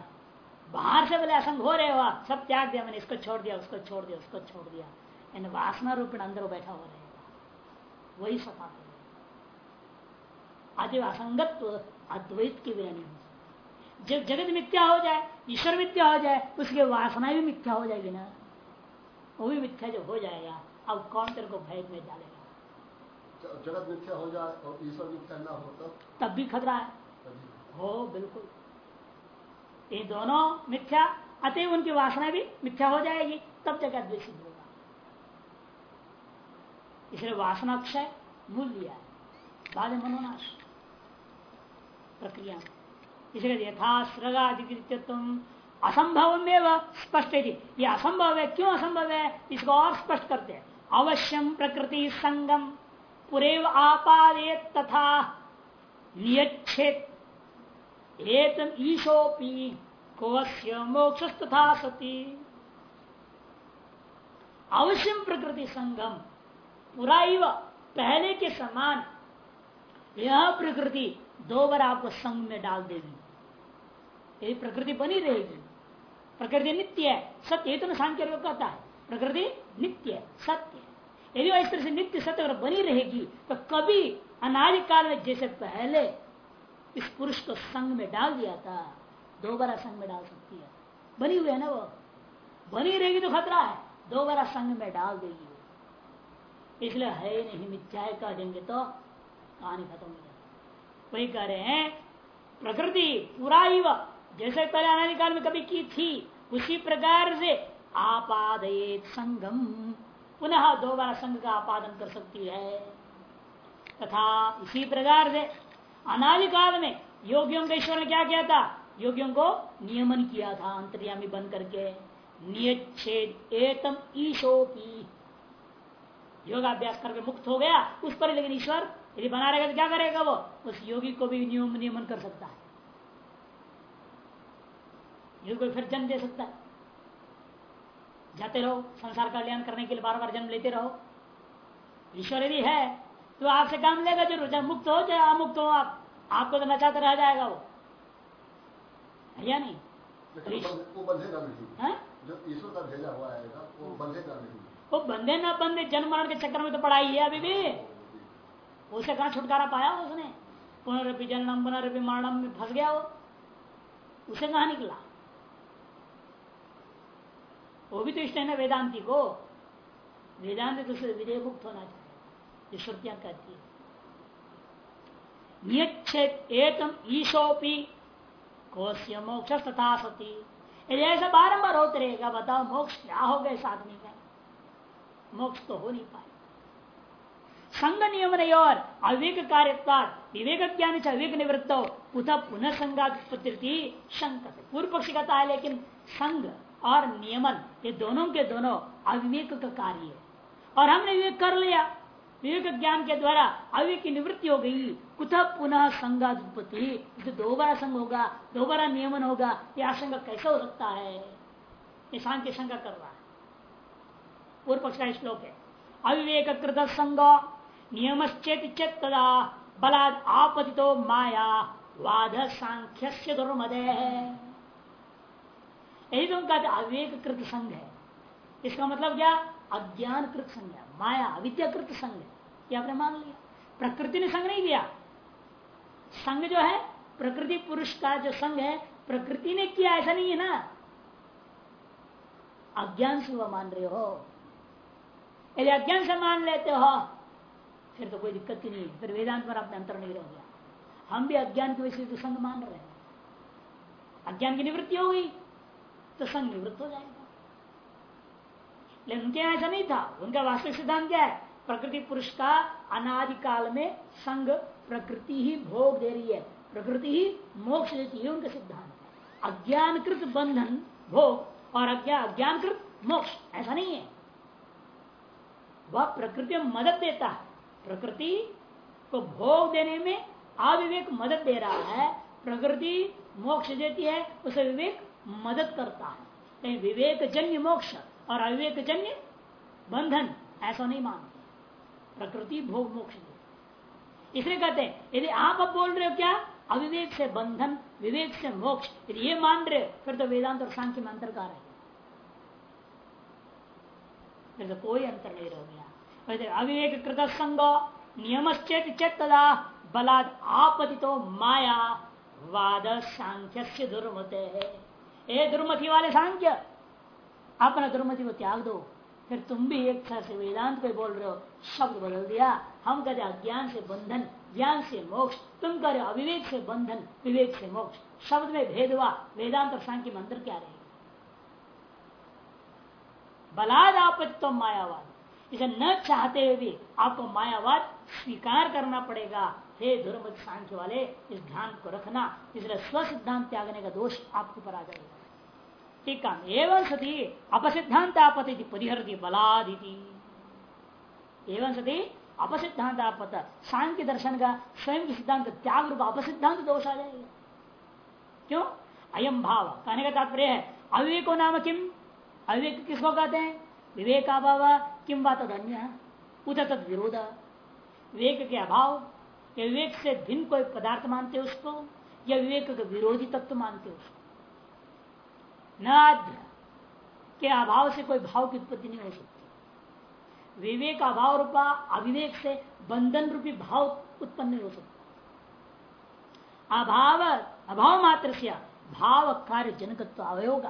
बाहर से बोले असंग हो रहे हो सब त्याग दिया मैंने, इसको छोड़ दिया, उसको छोड़ दिया, उसको छोड़ दिया। इन वासना रूपेण अंदर बैठा हो रहेगा वही सफ़ा आदि असंगत्व अद्वैत के बिना नहीं हो। जब जगत मिथ्या हो जाए, ईश्वर मिथ्या हो जाए, उसके वासना भी मिथ्या हो जाएगी ना। वो भी मिथ्या जो हो जाएगा अब कौन तेरे को भय में डालेगा? जगत मिथ्या हो जाए और ईश्वर मिथ्या ना हो तब तब भी खतरा है। हो बिल्कुल। ये दोनों मिथ्या अतः उनकी वासना भी मिथ्या हो जाएगी तब जगत द्वेषित होगा। इसलिए वासना क्षय मूल लिया है। बाद मनोनाश। प्रक्रिया इसलिए यथा तुम असंभव में स्पष्ट ये असंभव है, क्यों असंभव है? इसको और स्पष्ट करते हैं। अवश्यम प्रकृति संगम, पुरेव आपादे तथा एतम ईशोपी कोस्य मोक्ष तथा सती। अवश्यम प्रकृति संगम पूरा पहले के समान। यह प्रकृति दो बार आपको संग में डाल देगी। यदि प्रकृति बनी रहेगी प्रकृति नित्य है, सत्य ये तो सांख्य कहता है। प्रकृति नित्य है, सत्य यदि इस तरह से नित्य, सत्य अगर बनी रहेगी तो कभी अनाज काल में जैसे पहले इस पुरुष को संग में डाल दिया था, दोबारा संग में डाल सकती है। बनी हुई है ना वो? बनी रहेगी तो खतरा है, दोबारा संग में डाल देगी इसलिए है नहीं मिथ्या कह देंगे तो कहानी खत्म हो जाए वही कह रहे हैं, प्रकृति पूरा ही वह जैसे पहले अनाधिकाल में कभी की थी, उसी प्रकार से आपादयेत संगम। पुनः दोबारा संघ का आपादन कर सकती है। तथा इसी प्रकार से अनादिकाल में योगियों का ईश्वर ने क्या किया था? योगियों को नियमन किया था, अंतर्यामी बन करके। नियच्छेद एतम ईशोपी। योगाभ्यास करके मुक्त हो गया, उस पर लेकिन ईश्वर यदि बना रहेगा तो क्या करेगा वो? उस योगी को भी नियम नियमन कर सकता है। योगी को फिर जन्म दे सकता है। जाते रहो संसार कल्याण करने के लिए बार बार जन्म लेते रहो। ईश्वर यदि है तो आपसे काम लेगा ज़रूर। चाहे मुक्त हो चाहे अमुक्त हो आप आपको तो नचाते रह जाएगा वो। या नहीं? वो बंधेगा आएगा वो नहीं वो बंधे ना बंधे जन्म मरण के चक्कर में तो पढ़ाई है अभी भी। उसे कहा छुटकारा पाया उसने? पुनरपि जन्म पुनरपि मरणम में फंस गया वो। उसे कहा निकला? वो भी तो इष्ट है ना वेदांति को। वेदांति तो विधेय मुक्त होना चाहिए श्रुतियाँ कहती है। नियच्छेद एतम ईशोपी कोश्य मोक्ष तथा सती। ऐसा बारंबार होते रहेगा, बताओ मोक्ष क्या हो गए आदमी का? मोक्ष तो हो नहीं पाए संग नियमन और, अविवेक कार्य विवेक ज्ञान से अविवेक निवृत्त उठा पुनः संगात्पत्ति शंक पूर्व पक्षी कहता है, लेकिन संग और नियमन, ये दोनों के दोनों अविवेक का कार्य है। और हमने विवेक कर लिया। विवेक ज्ञान के द्वारा अविवेक की निवृत्ति हो गई। कुछ पुनः संगात्पत्ति दोबारा संग होगा, दोबारा नियमन होगा। यह आशंका कैसे हो सकता है? ये सांख्य शंका कर रहा है। पूर्व पक्ष का श्लोक है अविवेक कृत संग नियमश्चेत चेत तदा बलाद आपतितो माया। वाद सांख्य से दुर्मदे यही तो कहते अविवेक कृत संघ है, इसका मतलब क्या? अज्ञान कृत संघ है, माया, अविद्याकृत संघ है। ये आपने मान लिया। प्रकृति ने संग नहीं लिया। संघ जो है, प्रकृति पुरुष का जो संघ है, प्रकृति ने किया, ऐसा नहीं है ना? अज्ञान से वह मान रहे हो। यदि अज्ञान से मान लेते हो, फिर तो कोई दिक्कत ही नहीं फिर वेदांत पर आपने अंतर नहीं रह गया। हम भी अज्ञान की वजह से तो मान रहे हैं। अज्ञान की निवृत्ति हो गई। तो संग निवृत्त हो जाएगा। लेकिन उनके यहाँ ऐसा नहीं था। उनका वास्तविक सिद्धांत क्या है? प्रकृति पुरुष का अनादिकाल में संग प्रकृति ही भोग दे रही है। प्रकृति ही मोक्ष देती है उनका सिद्धांत। अज्ञानकृत बंधन भोग और अज्ञानकृत मोक्ष, ऐसा नहीं है। वह प्रकृति में मदद देता है। प्रकृति को भोग देने में अविवेक मदद दे रहा है। प्रकृति मोक्ष देती है, उसे विवेक मदद करता है। कहीं विवेक जन्य मोक्ष और अविवेक जन्य बंधन, ऐसा नहीं मानते। प्रकृति भोग मोक्ष इसलिए कहते हैं, यदि आप अब बोल रहे हो क्या? अविवेक से बंधन, विवेक से मोक्ष। यदि ये मान रहे हो, फिर तो वेदांत और सांख्य में अंतर का है। फिर तो कोई अंतर नहीं रह गया अविवेक कृत संग, नियमश्चेत चेत तदा बलाद आपति तो माया, वाद सांख्य दुर्मते है। दुर्मति वाले सांख्य अपना दुर्मति को त्याग दो। फिर तुम भी एक तरह से वेदांत पे बोल रहे हो, शब्द बदल दिया। हम कहते अज्ञान से बंधन, ज्ञान से मोक्ष। तुम कह रहे अविवेक से बंधन, विवेक से मोक्ष। शब्द में भेद हुआ। वेदांत और सांख्य मंत्र क्या रहे? बलाद आपत्ति तो मायावाद। इसे न चाहते हुए भी आपको मायावाद स्वीकार करना पड़ेगा। हे धर्म सांख्य वाले, इस ध्यान को रखना। इसलिए स्व सिद्धांत त्यागने का दोष आपके ऊपर आ जाएगा। है एवं सती अपसिद्धांत आपत्ति परिहरती बलादिति। एवं सती अपसिद्धांत आपत सांख्य दर्शन का स्वयं सिद्धांत त्याग रूप अपसिद्धांत दोष आ जाएगा क्यों? अयम भाव। कहने का तात्पर्य है, अविवेको नाम किम? अविवेक किसको कहते हैं? विवेक अभाव किम बात अन्य उत तद विरोध विवेक के अभाव। या विवेक से भिन्न कोई पदार्थ मानते उसको? या विवेक का विरोधी तत्व मानते उसको। के अभाव से कोई भाव की उत्पत्ति नहीं हो सकती। विवेक अभाव रूपा अविवेक से बंधन रूपी भाव उत्पन्न नहीं हो सकता। अभाव अभाव मात्र से भाव कार्य जनकत्व अवयोगा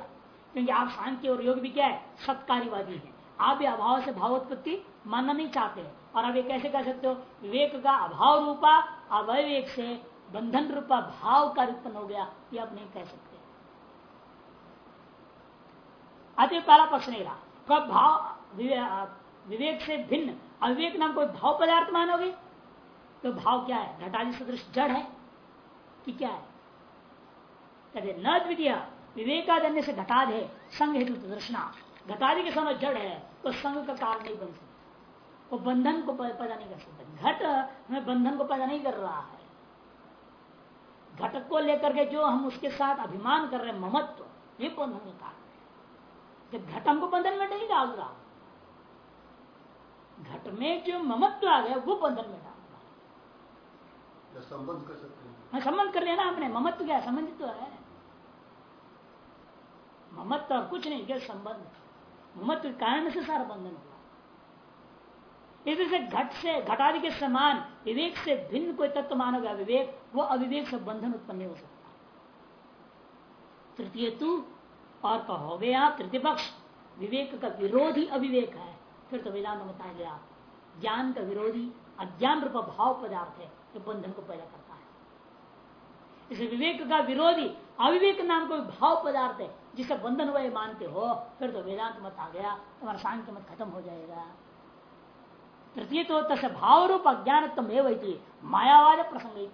क्योंकि आप शांति और योग भी क्या है? सत्कार्यवादी है। आप भी अभाव से भाव उत्पत्ति मानना नहीं चाहते और आप ये कैसे कह सकते हो? विवेक का अभाव रूपा अवैवेक से बंधन रूपा भाव का उत्पन्न हो गया, ये आप नहीं कह सकते। अति पहला पक्ष नहीं रहा। कब भाव विवेक से भिन्न। अविवेक नाम कोई भाव पदार्थ मानोगे? तो भाव क्या है? घटादी सदृश जड़ है कि क्या है? कहते न द्वितीय, विवेकादन्य से घटाद है, संघ हेतु दर्शना घटादि के समय जड़ है तो संघ का कारण नहीं बन सकता। वो बंधन को पैदा नहीं कर सकता। घट हमें बंधन को पैदा नहीं कर रहा है। घटक को लेकर के जो हम उसके साथ अभिमान कर रहे हैं, ममत्व, ये बंधन का कारण घट हमको बंधन में नहीं डाल रहा घट में जो ममत्व आ गया वो बंधन में डाल रहा संबंध कर सकते हैं। हाँ, संबंध कर लिया ना हमने ममत्व क्या संबंधित तो है। ममत्व और कुछ नहीं क्या संबंध। ममत्व कारण से सारा बंधन हुआ। इसी घट से घटादि के समान विवेक से भिन्न कोई तत्व मानोगे अविवेक वो अविवेक से बंधन उत्पन्न हो सकता। तृतीय तू और कहोगे आप तृतीय पक्ष विवेक का विरोधी अविवेक है। फिर तो वेदांत बताया गया, ज्ञान का विरोधी, अज्ञान रूप भाव पदार्थ है, जो बंधन को पैदा करता है। इसे विवेक का विरोधी, अविवेक नाम कोई भाव पदार्थ है, जिसे बंधन हुआ मानते हो, फिर तो वेदांत मत आ गया, तुम्हारा सांख्य मत खत्म हो जाएगा। तृतीय तो तस भाव रूप अज्ञान मायावाद प्रसंग